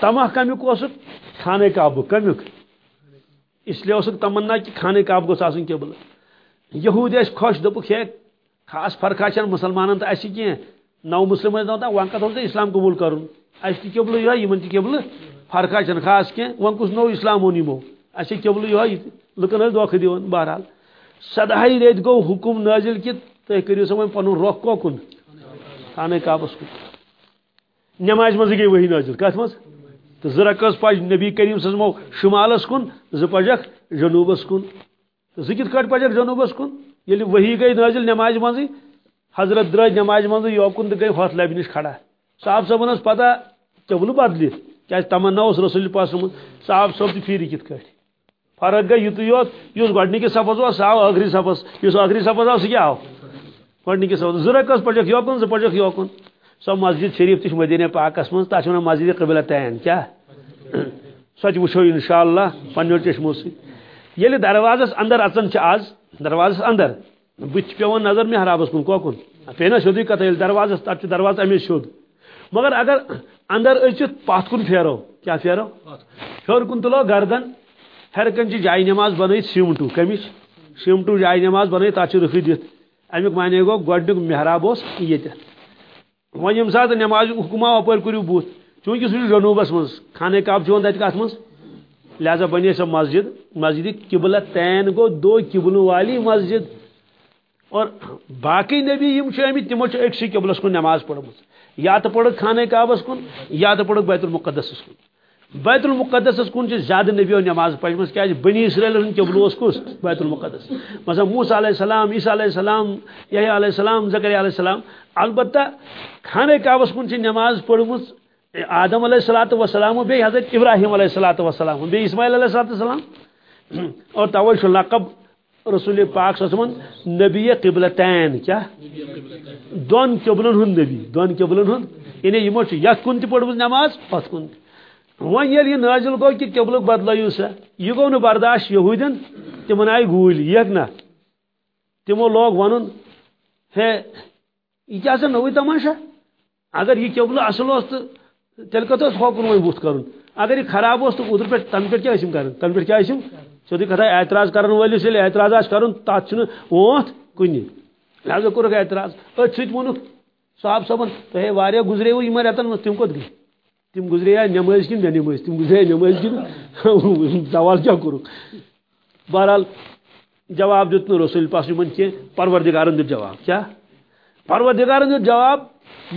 تمہ کمیُک اوسُکھ خانہ کعبُک کمیُک۔ اس لیے اوسُکھ تمنا کہ خانہ کعب گوٚژھ آسُن قبلہٕ یہود اس خوش دپک ہے، خاص فرقہ چھ مسلمانن تو اسی کی نو مسلم دتا ون کت ہوتا اسلام قبول کرن۔ اس کی قبل یہ قبل فرقہ چھ خاص کی ون کس نو اسلام ہونی مو۔ اسی قبل یہ لکن دھوکہ دیون بہرحال۔ سدہائی ریت گو حکم نازل کہ تھی کرو سا پن روخ کوکن خانہ کعبس کن نماز مز گئی وہی نازل۔ کت مز؟ تو زرکس پج نبی کریم سزمو شمالس کن ز جنوبس کن۔ ز کت کٹ پجک جنوبس کن۔ یل وہی گئی نازل نماز مزی۔ حضرت درج نماز مز یوکن تو گئی ہوت لبہ نش کھڑا۔ صاحب صاحب پتہ چبل بدل کیا تمنا اس رسول پاس صاحب صاحب تہ پھر کت کٹ فرق گئی یت یوت اس گۄڈنِکِس صفس اوس، سُہ آو ٲخری صفس، یُس ٲخری صفس آو، سُہ کیٛاہ آو؟ گۄڈنِکِس صفس زٕ رۄپیہِ پَجَکھ یوکُن، زٕ پَجَکھ یوکُن۔ سۄ مسجد شریف تہِ چھِ مدیٖنہ پاکس منٛز، تَتھ چھِ وَنان مسجد قبلہ تین، کیٛاہ؟ سۄ تہِ وٕچھو اِنشاء اللہ پنٛنیو چشمو سۭتۍ۔ ییٚلہِ دروازس اندر اژان چھِ آز، دروازس اندر، بٕتھِ پیوان نظر محرابس کُن، کوکُن۔ پیٚیہِ نا سیوٚدُے کتھ ییٚلہِ دروازس، تتھ چھُ دروازٕ اَمے سیوٚد مگر اگر اندر أژِتھ پتھ کُن پھیرو کیٛاہ پھیرو؟ ہیوٚر کُن تُلو گردن ہرکن جائے نماز بنائت سیمٹو کمچ سیمٹو جائے نماز بنائت تک رخ دت امیک معنی گو گۄڈنیُک محراب اس یہ وۄنۍ ییٚمہِ ساتہٕ نماز حکم آو اپٲرۍ کٔرِو بُتھ چوٗنٛکہِ سُہ چھُ جنوٗبس منٛز، خانہ کعب چھُ یِوان تتہِ کتھ منٛز۔ لہذا بنے سۄ مسجد مسجد قبلہ تین گو دو قبلوں والی مسجد۔ اور باقی نبی یم چھِ آمٕتۍ تِمو چھِ أکسٕے قبلس کُن نماز پٔرمٕژ یا تہٕ پٔرٕکھ خانہ کعبس کُن یا تہٕ پٔرٕکھ بیت المقدسس کُن بیت المقدس کن زیادہ نبیو نماز پڑھم کی بنی اسرائیل ہند کس بیت المقدس۔ مثلا موس علیہ السلام، عیسیٰ علیہ السلام یہ علیہ السلام زکری علیہ السلام۔ البتہ خانہ کعبس کن نماز پڑھم آدم علیہ السلات وسلام بی حضرت ابراہیم علیہ السلات وسلام بی اسماعیل علیہ السلات وسلام اور توے لقب رسول پاک صلی اللہ علیہ وسلم نبی قبلتین، کیا؟ دون قبلن ہند نبی، دون قبلن ہند یعنی یہ یت کن تہ پڑھم نماز پت کن ون یل یہ نازل گو کہ قبلک بدلو سا۔ یہ گو برداشت یہودین تمن آئی گول یک نا۔ تمو لوگ ون ہے، یہ کیا سا نوی تماشا؟ اگر یہ قبل اصل اس تیل کت ہوکن وی بت کر اگر یہ خراب اس تو ادھر پہ تم پہ کیا کر تم پہ کیا اسم؟ سیودی کتھا اعتراض کرن ولس یل اعتراض آس کرن تات ووت کن لہذا کورک اعتراض۔ ات ست وونک صاحب صاحب تہ واریاہ گزرے وہ یمن رتن تم کت گئی؟ تم گزرے نماز کن نہ نماز تم گزرے نماز کن سوال کیا کرو بہرحال، جواب دیت رسول پاس یمن کی پروردگارن دیت جواب۔ کیا؟ پروردگارن دیت جواب،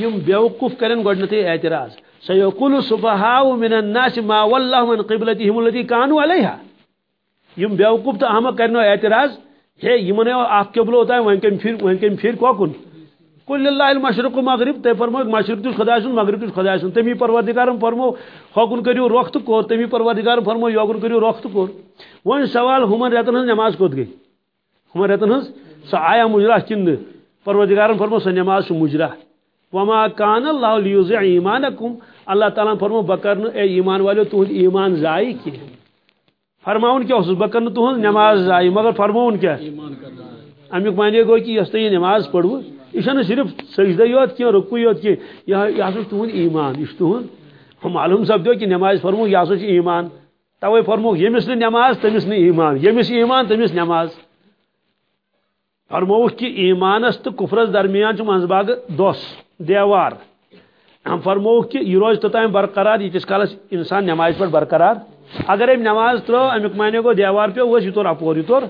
یم بیوقوف کرن گڈنتے اعتراض۔ سيقول السفهاء من الناس ما والله من قبلتهم التي كانوا عليها یم بیوقوف تو احمق کرنو اعتراض، ہے یمن اف قبل ہوتا ہے وہن کم پھر وہن کم پھر کوکن کل اللہ المشرق و مغرب تے فرمو مشرق تس خدا سن، مغرب تس خدا سن، تمی پروردگارم فرمو ہوکن کریو رخت کو تمی پروردگار فرمو یوگن کریو رخت کو ون سوال، ہمن رتن ہن نماز کوت گئی؟ ہمن رتن ہن سا آیا مجرا کن پروردگارم فرمو، سا نماز سو مجرا وما کان اللہ لیوزع ایمانکم، اللہ تعالیٰ فرمو، بکرن، اے ایمان والو تہند ایمان زائی کی فرماون کیا اس بکرن تہند نماز زائی مگر فرماون کیا امیک معنی گو کہ یس نماز پڑھو۔ یہ صرف سجدہ یوت کی رکو یوت کی یہ ہسا تہد ایمان یہ تہد معلوم سپدو کہ نماز فرمو یہ ہسا ایمان۔ توے فرمو یمس نماز تمس ایمان۔ یمس ایمان تمس نماز۔ فرمو کہ ایمانس تو کفرس درمیان منز باغ دوس دیوار۔ ہم فرمو کہ یہ روز توتام برقرار یتس کالس انسان نماز پر برقرار۔ اگر ام نماز ترو امیک معنی گو دیوار پہ وہ یہ طور اپور یہ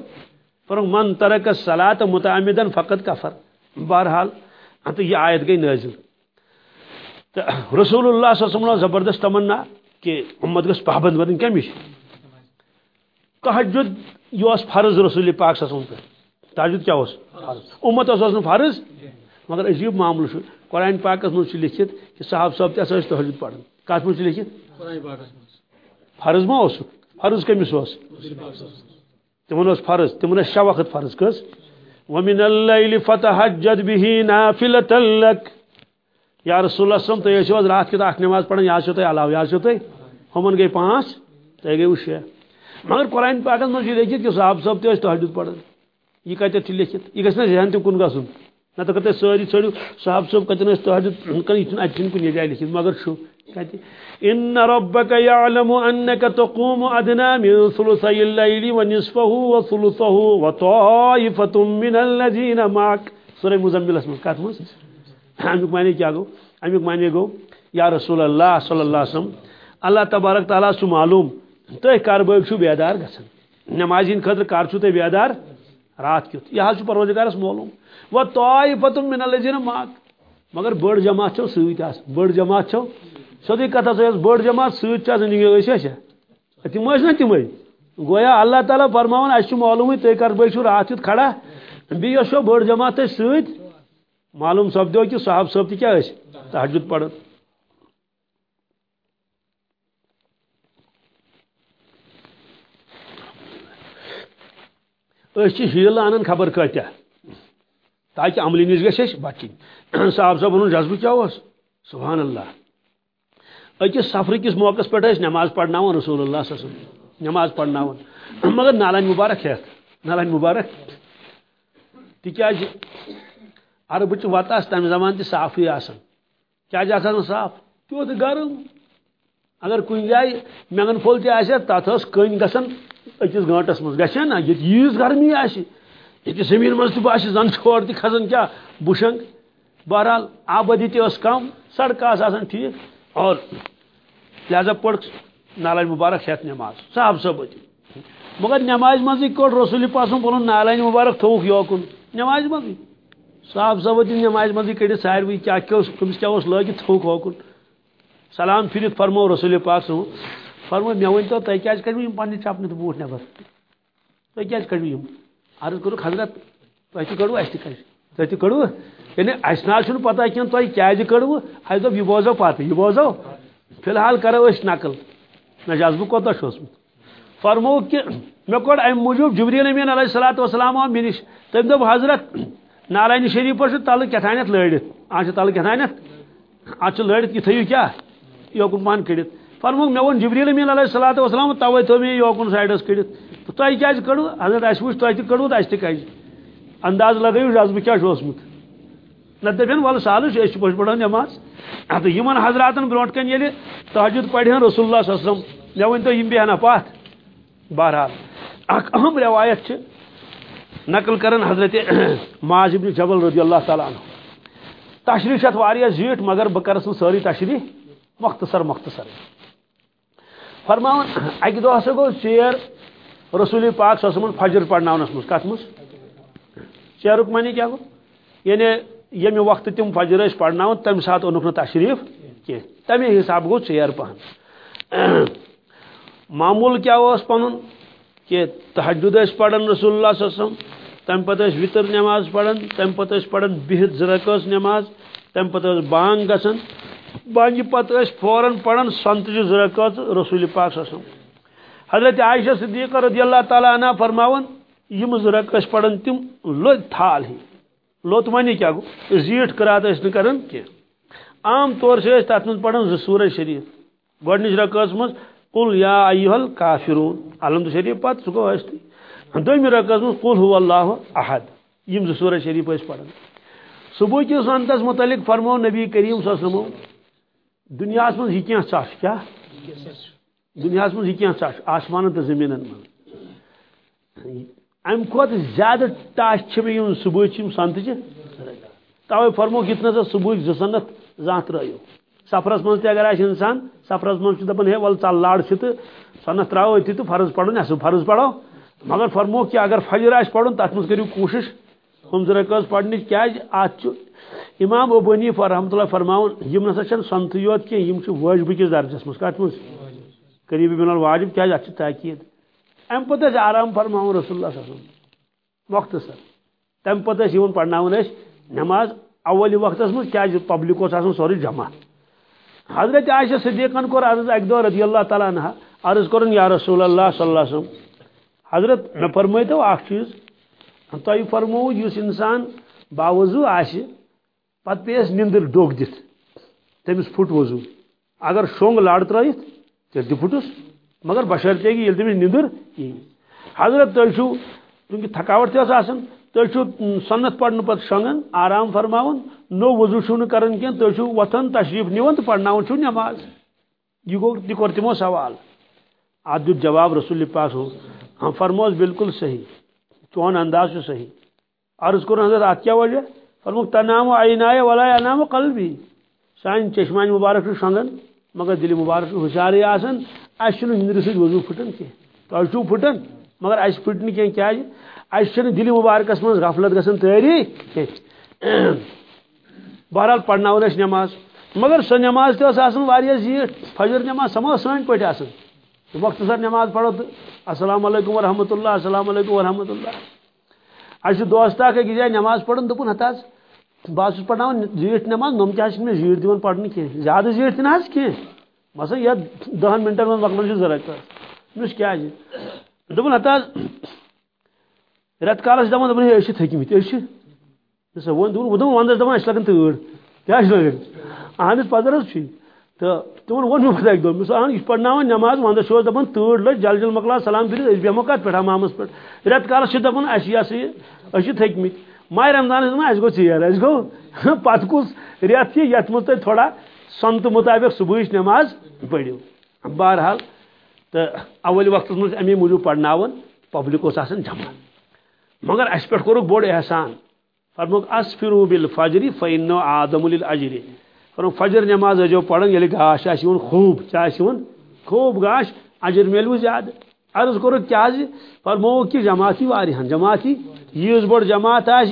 من ترک الصلاۃ متعمدا فقط کفر۔ بہرحال ہاں تو یہ آیت گئی نازل۔ تو رسول اللہ صلی اللہ علیہ وسلم زبردست تمنا کہ امت گس پابند بدن کمش تحجد یہ فرض رسول پاک صلی اللہ علیہ وسلم تحجد کیا اس؟ امت اس فرض؟ مگر عجیب معاملہ چھ قرآن پاکس مجھ لکھت کہ صاحب صاحب تہ تحجد پڑھن۔ کت مجھ لکھت؟ قرآن پاکس فرض ما اس فرض کمس اس تمن اوس فرض. تمن شا وقت فرض کس؟ ومن الليل فتهجد به نافلة لك. یا رسول اللہ صلی اللہ علیہ وسلم، تو رات کی اخ نماز پڑھن یا چھو تو علاوہ یا چھو تو ہمن گئی پانچ، تو گئی وہ شے. مگر قرآن پاکس مجھ یہ لکھت کہ صاحب صاحب تہ تہجد پڑھن. یہ کتہ چھ لکھت. یہ گژھِ نہ ذہن تہ کن گژھن نہ تو کتہ ساری ژھڑو صاحب صاحب کتن تہجد کن یہ اتن کن جائے لکھت. مگر چھو ان ربك يعلم انك تقوم ادنى من ثلثي الليل ونصفه وثلثه وطائفه من الذين معك سورہ مزمل اسم کات مز امیک معنی کیا گو امیک معنی گو یا رسول اللہ صلی اللہ علیہ وسلم اللہ تبارک تعالیٰ چھ معلوم تھی کر بٲگۍ چھو بیدار گژھان نماز ہند خاطر کر چھو تھی بیدار رات کیت یہ حظ پروردگارس معلوم و طائفه من الذين معك مگر بڑ جماعت چھو سۭتۍ آس بڑ جماعت چھو سیودی کتھا سو بڑ جماعت ست زندگی ٲسۍ اچھا؟ تم ٲسۍ نا گویا اللہ تعالیٰ فرماون اس معلوم تھی کر بٲگۍ رات کیت کھڑا۔ بیٚیہِ ٲس بٔڑ جماعت ٲسۍ سۭتۍ۔ معلوم سپدیو کہ صاحب صٲب تہِ کیٛاہ ٲسۍ؟ تحجُد پران أسۍ ہیٖل انان خبر کۭتیاہ تاکہ عملہِ نِش گژھِ اَسہِ بچِنۍ۔ صاحب صٲبن جذبہٕ کیٛاہ اوس؟ سبحان اللہ۔ أکِس سفرٕ کِس موقعس پٮ۪ٹھ ٲسۍ نٮ۪ماز پرناوان رسول اللہ صلی اللہ علیہ وسلم نٮ۪ماز پرناوان مگر نالانی مبارک ہٮ۪تھ نالانی مبارک۔ تکیازِ عربٕچ وتھ آسہٕ تمہِ زمانہٕ تہِ صافٕے آسان کیازِ صاف؟ تیوٗت گرم اگر کُنہِ جایہِ مٮ۪نگن پھوٚل تہِ آسہِ ہا تتھ ٲس کٔنۍ گژھان أکِس نا ییٚتہِ ییٖژ گرمی آسہِ ییٚتہِ زٔمیٖن منٛز زن چھور تہِ کھسان کیٛاہ بُشنگ بہرحال آبٲدی تہِ کم سڑکہٕ آسہٕ آسان ٹھیٖک۔ اور لہذا پٔر نالانہِ مبارک ہٮ۪تھ نٮ۪ماز صاحب صٲبٲتی مگر نماز مزے کوٚڑ رسول پاسُن پنُن نالانہِ مبارک تھووُکھ یوکُن نماز مزے صاحب صٲبٲتی نماز مزے کٔڑِتھ ساروی کیٛاہ کیٛاہ اوس کٔمِس کیٛاہ اوس لٲگِتھ تھووُکھ سلام پھِرِتھ فرمو رسول پاک صٲب فرمو مےٚ ؤنۍتو تۄہہِ کیٛازِ کٔڑوٕ یِم پننہِ چپنہِ تہٕ بوٗٹھ نٮ۪بر تۄہہِ کیٛازِ کٔڑوٕ عرض کوٚرُکھ حضرت تۄہہِ تہِ کٔڑوٕ اَسہِ تہِ کَڑِ تۄہہِ تہِ کٔڑوٕ؟ یعنی اَسہِ نہ حظ چھُنہٕ پتہ کینٛہہ تۄہہِ کیٛازِ کٔڑوٕ؟ اَسہِ دوٚپ یہِ بوزو پتہٕ، یہِ بوزو۔ فی الحال کرو أسۍ نقل۔ نہ جذبہٕ کوتاہ چھُ اوسمُت؟ فرمو کہ مے کوٚڑ امہِ موٗجوٗب جبریٖل امین علیہ صلاتُ وسلام آو مےٚ نِش تٔمۍ دوٚپ، حضرت نارائنہِ شریٖفس چھُ تلہٕ کیٛاتھانٮ۪تھ لٲرِتھ اَتھ چھِ تلہٕ کیٛاتھانٮ۪تھ اَتھ چھُ لٲرِتھ یہِ تھٲیِو کیٛاہ؟ یوکُن پہن کٔڑِتھ۔ فرموک مےٚ ووٚن جبریٖل امین علیہ صلاتُ وسلام، تَوَے تھٲو مےٚ یوکُن سایڈس کٔڑِتھ۔ تہٕ تۄہہِ کیٛازِ کٔڑوٕ؟ حضرت، اَسہِ وٕچھ تۄہہِ تہِ کٔڑوٕ تہٕ اَسہِ تہِ کَجہِ۔ انداز لگٲیِو جذبہٕ کیٛاہ چھُ اوسمُت نتہٕ دپن وَلہٕ سہلٕے چھُ أسۍ چھِ پٔژھۍ پران نٮ۪ماز اَدٕ یِمن حضراتن برونٛٹھ کَنہِ ییٚلہِ تحجُد پرِہن رسول اللہ صلی اللہ علیہ وسلم۔ مےٚ ؤنۍتو یِم بیٚہنا پتھ بہرحال اکھ اہم روایت چھِ نقل کرن حضرت معاذ ابن جبل رضی اللہ تعالیٰ عنہ۔ تشریح چھِ اتھ واریاہ زیٖٹھ مگر بہٕ کرس نہٕ سٲرٕے تشریح مختصر مختصر فرماوان اکہِ دۄہ ہسا گوٚو ژیر رسول پاک صلی اللہ علیہ وسلم فجر پرناونس منٛز کتھ منٛز ژیرُک معنی کیٛاہ گوٚو یعنی ییٚمہِ وقتہٕ تِم فجر ٲسۍ پرناوان تمہِ ساتہٕ اوٚنُکھ نہٕ تشریف کینٛہہ تمے حساب گوٚو ژیر پہن۔ معموٗل کیٛاہ اوس پنُن کہ تحجد ٲسۍ پران رسول اللہ صلی اللہ علیہ وسلم تمہِ پتہٕ ٲسۍ وِتر نٮ۪ماز پران تمہِ پتہٕ ٲسۍ پران بِہِتھ زٕ رکٲژ نٮ۪ماز تمہِ بانگ گژھان بانگہِ پتہٕ ٲسۍ فوراً پران سنتجہِ زٕ رسول پاک صلی اللہ علیہ وسلم۔ حضرت عائشہ صدیقہ رضی اللہ تعالیٰ عنہ فرماون یِم زٕ رکھ ٲسۍ پران تِم تھال ہی لوٚت معنی کیٛاہ گوٚو؟ زیٖٹھ قرات ٲسۍ نہٕ کران کینٛہہ۔ عام طور چھِ أسۍ تتھ منٛز پران زٕ سورہ شریٖف۔ گۄڈنِچ رکٲژ منٛز قل یا ایہل کافرون۔ الحمد شریف پتہٕ سُہ گوٚو ٲسۍ دوٚیمہِ رکٲژ منٛز قل ہُو اللہ احد۔ یِم زٕ سورہ شریٖف ٲسۍ پران۔ صبح کِس وقتس متعلق فرمو نبی کریم صلی اللہ علیہ وسلم، دُنیاہس منٛز یہِ کینٛہہ ژاش کیٛاہ؟ دُنیاہس منٛز یہِ کینٛہہ ژاش آسمانن تہٕ زٔمیٖنن منٛز۔ امہِ کھۄتہٕ زیادٕ ٹاش چھِ مےٚ یِم صبحٕچ یِم توے فرموکھ یِتھ نہٕ صبحٕچ زٕ سنت زانٛہہ ترٲیِو سفرس منٛز تہِ اگر انسان، سفرس منٛز چھُ دپان ہے، ول ژل لڑ چھِ تہٕ سنت تراو أتھی تہٕ فرض پرُن اَسہِ فرض پرو مگر فرموکھ کہِ اگر فجر آسہِ پرُن تتھ منٛز کٔرِو کوٗشش۔ ہُم زٕ رکٲژ پرنٕچ کیازِ اتھ چھُ امام ابنی رحمۃ اللہ فرماوُن یِم نسا چھنہٕ سنتھٕے یوت کینٛہہ یِم چھِ وٲجبہٕ کِس درجس منٛز کتھ منٛز۔ قریٖب بن الواجب کیازِ اتھ چھِ تاکیٖد۔ امہِ پتہٕ ٲسۍ آرام فرماوُن رسول اللہ صلی اللہ علیہ وسلم مختصر تمہِ پتہٕ ٲسۍ یِوان پرناوان ٲسۍ نٮ۪ماز اولہِ وقتس منٛز کیازِ پبلک اوس آسان سورُے جمع حضرت عائشہ صدیقن کور عرض اکہ دۄہ رضی اللہ تعالیٰ عنہ عرض کرن یا رسول اللہ صلی اللہ علیہ وسلم حضرت مے فرمٲیتو اکھ چیٖز تۄہہِ فرموو یُس انسان باوضوٗ آسہِ پتہٕ پیٚیس نِندٕر ڈوٚگ دِتھ تٔمِس پھُٹ وضوٗ اگر شۄنٛگ لڑ ترٲیِتھ تیٚلہِ تہِ پھُٹُس مگر بشرطے کہ ییٚلہِ تٔمِس نِندٕر یی حضرت تُہۍ چھُو چوٗنٛکہِ تھکاوٹ تہِ ٲس آسان تھی سنت پڑھنے پتہ شونگان آرام فرماون، نو وضو چھو کران کی تھی وتھان تشریف نیون تو پڑھنا چھو نماز۔ یہ گو یہ کور تمو سوال۔ ات دیت جواب رسول پاک ہو۔ ہم فرموس بالکل صحیح۔ چون انداز چھو صحیح۔ عرض کور حضرت ات کیا وجہ؟ فرموک تنام عینائے ولا انام قلبی۔ سان چشمان مبارک شونگان مگر دل مبارک ہوشیار آسان اس نندر سی وضو پھٹن کی تہ چھو پھٹن، مگر اس پھٹن کی کیا اس دل مبارکس من غفلت گھن تاری بہرحال پڑھنا اس نماز۔ مگر سو نماز تہ زیٹ فجر نماز سما سن پہ وقت سر نماز پڑھو تو السلام علیکم ورحمۃ اللہ السلام علیکم ورحمۃ اللہ اس دوست اک جائے نماز پڑھن دپن ہت بہت پڑھا زیٹ نماز نم کیا میں زیٹ دن پڑھنے کی زیادہ زیٹ تہ کی بس یہ دہن منٹن من مکمل ضرورت مس کیا دپن ہت رت کالس دپان دپان ہے تھکمت سا ون دپان دپان وندس دپان اس لگن تۭر کیا لگن اہن پتر حظ تو تمن وون مےٚ پتہ اکہِ دۄہ مےٚ اہن یہِ نماز ونٛدس چھُ دپان تۭر لٔج، جل جل مۄکلاو سلام کٔرِتھ أسۍ بیٚہمو کتھ پٮ۪ٹھ حمامس پٮ۪ٹھ رٮ۪تہٕ کالس چھِ دپان اَسہِ یہِ ہسا یہِ أسۍ چھِ تھٔکمٕتۍ ماہِ رمضانس دپان اَسہِ گوٚو ژیر اَسہِ گوٚو پتہٕ کُس رٮ۪تھ چھِ یتھ منٛز تۄہہِ تھوڑا۔ سنتہٕ مطابق صبحٕچ نماز پٔرِو بہرحال، تہٕ اول وقتس منٛز امی موٗجوٗب پرناوان پبلک اوس آسان جمع۔ مگر اس پہ کورک بوڑ احسان۔ فرموک، اسفرو بالفجر فینو آدم للاجر فرمو فجر نماز جو پڑھن یلی گاش آس خوب کیا آس خوب گاش، اجر میلو زیادہ عرض کورک کیا جی؟ زی فرمو کہ جماعتی واریہن جماعتی یز بوڑ جماعت آس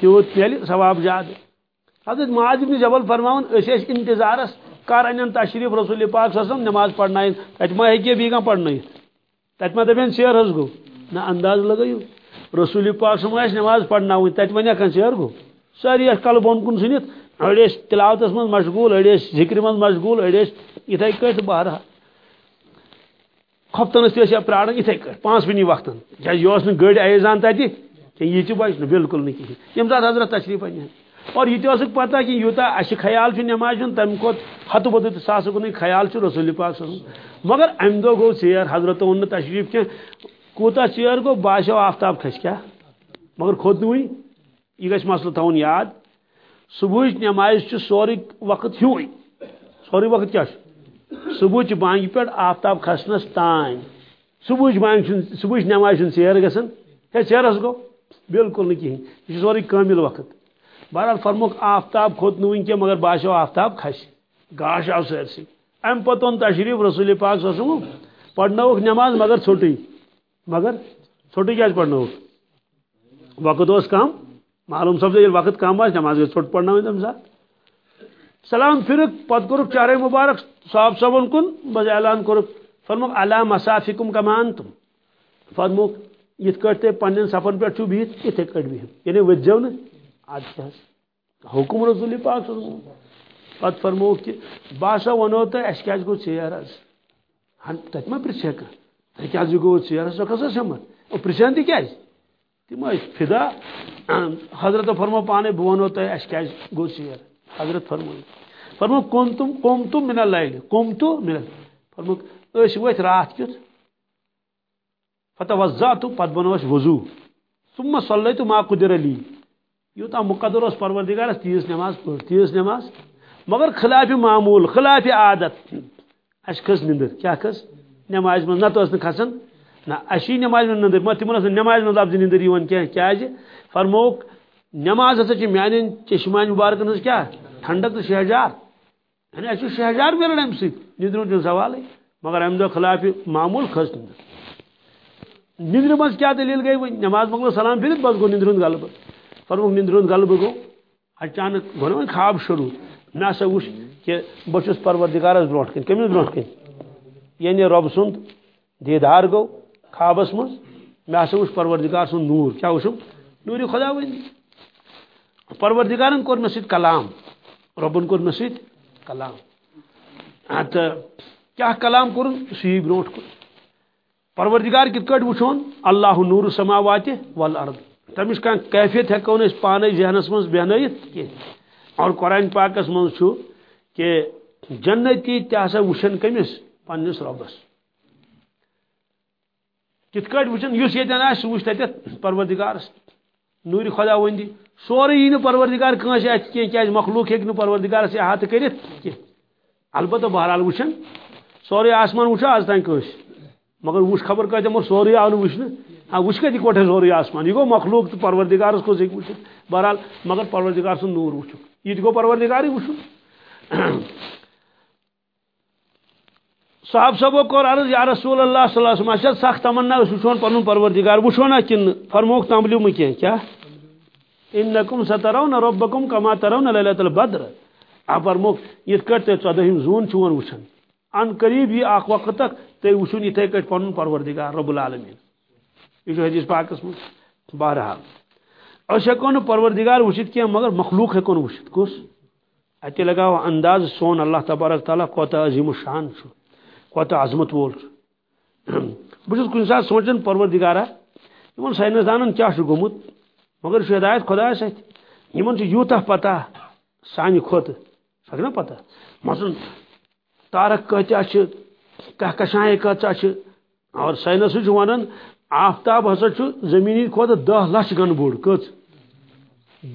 تیوت میل ثواب زیادہ حضرت معاذ بن جبل فرماون اس اس انتظارس کر انن تشریف رسول پاک صلی اللہ علیہ وسلم نماز پڑھنائیں تت ما ہیکہ بیگا پڑھنائیں تت ما دبین شیر حس گو. نہ انداز لگیو رسول پاک سم نماز پڑھنا تت ون کن ژیر گو. ساری اس کل بون کن سنت اڑ تلاوتس من مشغول اڑ ذکر من مشغول اڑ اتھے کٹ بہرحال کھپتن تھی پرارن اتھے کٹ. پانچ منی وقتن کیا یہ گڑ ایزان تتہ جی؟ کہ یہ بچ نہ بالکل نہیں کہین یم سات حضرت تشریف ان اور یہ تک پتہ کہ یوتا اس خیال نماز تم کھت ہتھ بد ساس کن خیال رسول پاک مگر ام دہ گو ژیر حضرت اون تشریف کی کوتا چیر گو باسو آفتاب کھس کیا۔ مگر کھوت نوئی یہ گھس مسئلہ تھون یاد؟ صبح نماز سوری وقت ہی سوری وقت کیا صبح بانگ پہ آفتاب کھسنس تان صبح بانگ صبح نماز ژیر گھن ہے ژیرس گو بالکل نہیں کہین یہ سوری کامل وقت۔ بہرحال فرموک آفتاب کھوت نوین کی مگر باسو آفتاب کھس گاش آو سرسی ام پتون تشریف رسول پاک صلی اللہ علیہ وسلم پڑھنوک نماز مگر چھوٹی۔ مگر چھوٹی کیا پڑھنا ہو وقت اس کم معلوم سب سے وقت کم آس نماز گھر ژھوٹ پڑھنا تم سات سلام پھر پتہ کورک چارے مبارک، صاحب صبن کن، بس اعلان کورک فرموک علا مسافکم کمان تم فرموک یت کٹ تے پنن سفن پہ چھو بہت اتھے کٹ بہم یعنی وجو نا حکم رسول پاک صلی اللہ پتہ کہ باسا ونو تو اس کیا گو ژیر حظ تتہ ما پرچھ کانٛہہ کیا گو ژیرس سو کھسا سمت او پرشان تہ کیاز تم فدا. حضرت فرمو پانے بہ ونو تہ اس کیاز گو ژیر حضرت فرمو. فرمو قوم تم قوم تم من اللیل. قوم تو من فرمو اس وت رات کیت. فتوضعت پت بنوس وضو. ثم صلیت ما قدر لی. یوتا مقدر اس پروردگار تیز نماز پڑھ، تیز نماز. مگر خلاف معمول، خلاف عادت. اس کھس نندر؟ کیا کھس نماز من نت کھسان نہ اشی نماز من نندر. مت تمن نماز من لفظ نندر یوان کی کیاز جی؟ فرموک، نماز ہسا چھ میان چشمان مبارکن ہز کیا؟ ٹھنڈک تو شہجار. یعنی اچھو شہجار ملن ام سی نندر چھ سوال مگر ام دو خلاف معمول کھس نندر. نندر مز کیا دلیل گئی؟ نماز مکلو سلام پھرت بس گو نندر غلب فرموک نندر غلب گو اچانک گو خواب شروع۔ مے ہسا وچ کہ بہت پروردگارس برو کن۔ کمس برو کن؟ یعنی رب سند دیدار گو خوابس من میں ہسا وچ پروردگار سن نور۔ کیا وچھم نور خدا ونی پروردگارن کور مے کلام۔ ربن کور مے کلام۔ تو کیا کلام کور سی برونٹ کن۔ پروردگار کت کٹ وچھون اللہ نور سماوات والارض۔ تمس کان کیفیت ہیکون اس پانے ذہنس من بیانیت کی۔ اور قرآن پاکس من کہ جنتی تہ ہسا وچھن کمس پنس ربس کت کٹ وچن اس یتن آس سہ وچ تتھ پروردگارس نور خدا ون دی سورے یہ پروردگار کنس ات کی مخلوق ہیک پروردگار سے احاطہ کرت کی۔ البتہ بہرحال وچن سورے آسمان وچھا آز تین کنس مگر وش خبر کتہ مگر سورے آو وچھن ہاں وچ کتہ کوٹ سورے آسمان۔ یہ گو مخلوق تو پروردگار کو ہیک وچھت بہرحال، مگر پروردگار سن نور وچھو۔ یہ گو پروردگار وچھو۔ صاحب صاحب کور عرض یا رسول اللہ صلی اللہ علیہ وسلم اچھا، سخت تمنا اس وچھون پنن پروردگار۔ وچھو نا کن فرموک تمبلیو میں کیا انکم سترون ربکم کما ترون لیلۃ البدر۔ ا فرموک یہ کرتے ژودہم زون چون وچھن۔ ان قریب یہ اخ وقت تک تے وچھن یہ کٹ پنن پروردگار رب العالمین۔ یہ حدیث پاکس میں، بہرحال۔ اس ہکون پروردگار وچھت کیا مگر مخلوق ہکون وچھت کس؟ اتہ لگاو انداز سون اللہ تبارک تعالی کوتا عظیم شان چھو کوتا عظمت وول بہت کن سات سوچان پروردگارا ان سائنسدانن کیا گومت مگر یہ ہدایت خدا ست ان یوتہ پتہ سانہ کھت سکنا پتہ مثلا تارک کتیا کہکشائیں کتہ اور سائنس ونان آفتاب ہسا زمینی کھت دہ لچھ گن بوڑ کت۔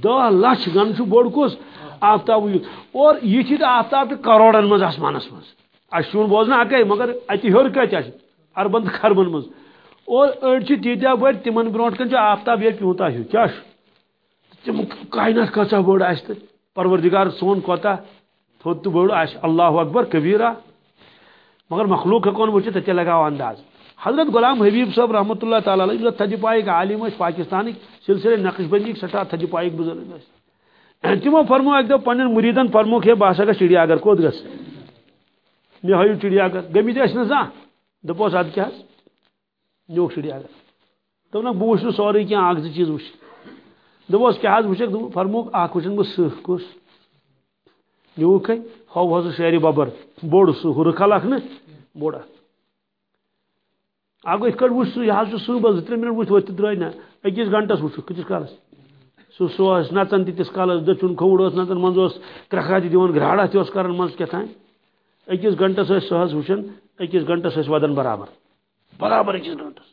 دہ لچھ گن بوڑ کس، آفتاب اور یہ آفتاب کروڑن مز، آسمانس مز۔ اشون بوزنا اکے مگر اتہ ہر کت اربن خربن مز۔ اور اڑ تیتیا بڑ تمن برونٹ کن آفتاب یہ کیوتا ہو کیا تم کائنات کچا بڑ آس تو پروردگار سون کوتا۔ تھوت تو بڑ آس اللہ اکبر کبیرہ۔ مگر مخلوق ہکون وچ تے لگاو انداز۔ حضرت غلام حبیب صاحب رحمۃ اللہ تعالی علیہ تھج پائک عالم پاکستان سلسلے نقش بندی سٹھا تھج پائک بزرگ تمو فرمو ایک دو پن مریدن فرمو کہ بہ گا چڑیا گھر کوت گس مے ہو چڑیا گھر۔ گمت نا زان دپوس اد کیا نیوک چڑیا گھر۔ دپنا بہ وچھ سورے کی اکھ چیز وچھ دپوس کیا حظ وچھک فرموک اکھ بہ سہ کس نیوک ہو حظ شہری ببر بوڑ سہ ہرکھل اکھ نا بوڑ اکھ اگو ات وچھ سہ یہ صبح زٕ ترٛےٚ منٹ وچھ وتھ درٛاے نا۔ أکِس گنٹس وچھ کتس کالس۔ سہ سہ نژان تیتس کالس دچُن کھوڑ ٲس نژان منٛز اوس کرٛکھا تہِ دِوان گراڑا تہِ اوس کران منٛز کیٛاہ تام أکِس گنٹس ٲسۍ سُہ حظ وٕچھان أکِس گنٹس ٲسۍ ودان برابر۔ برابر أکِس گنٹس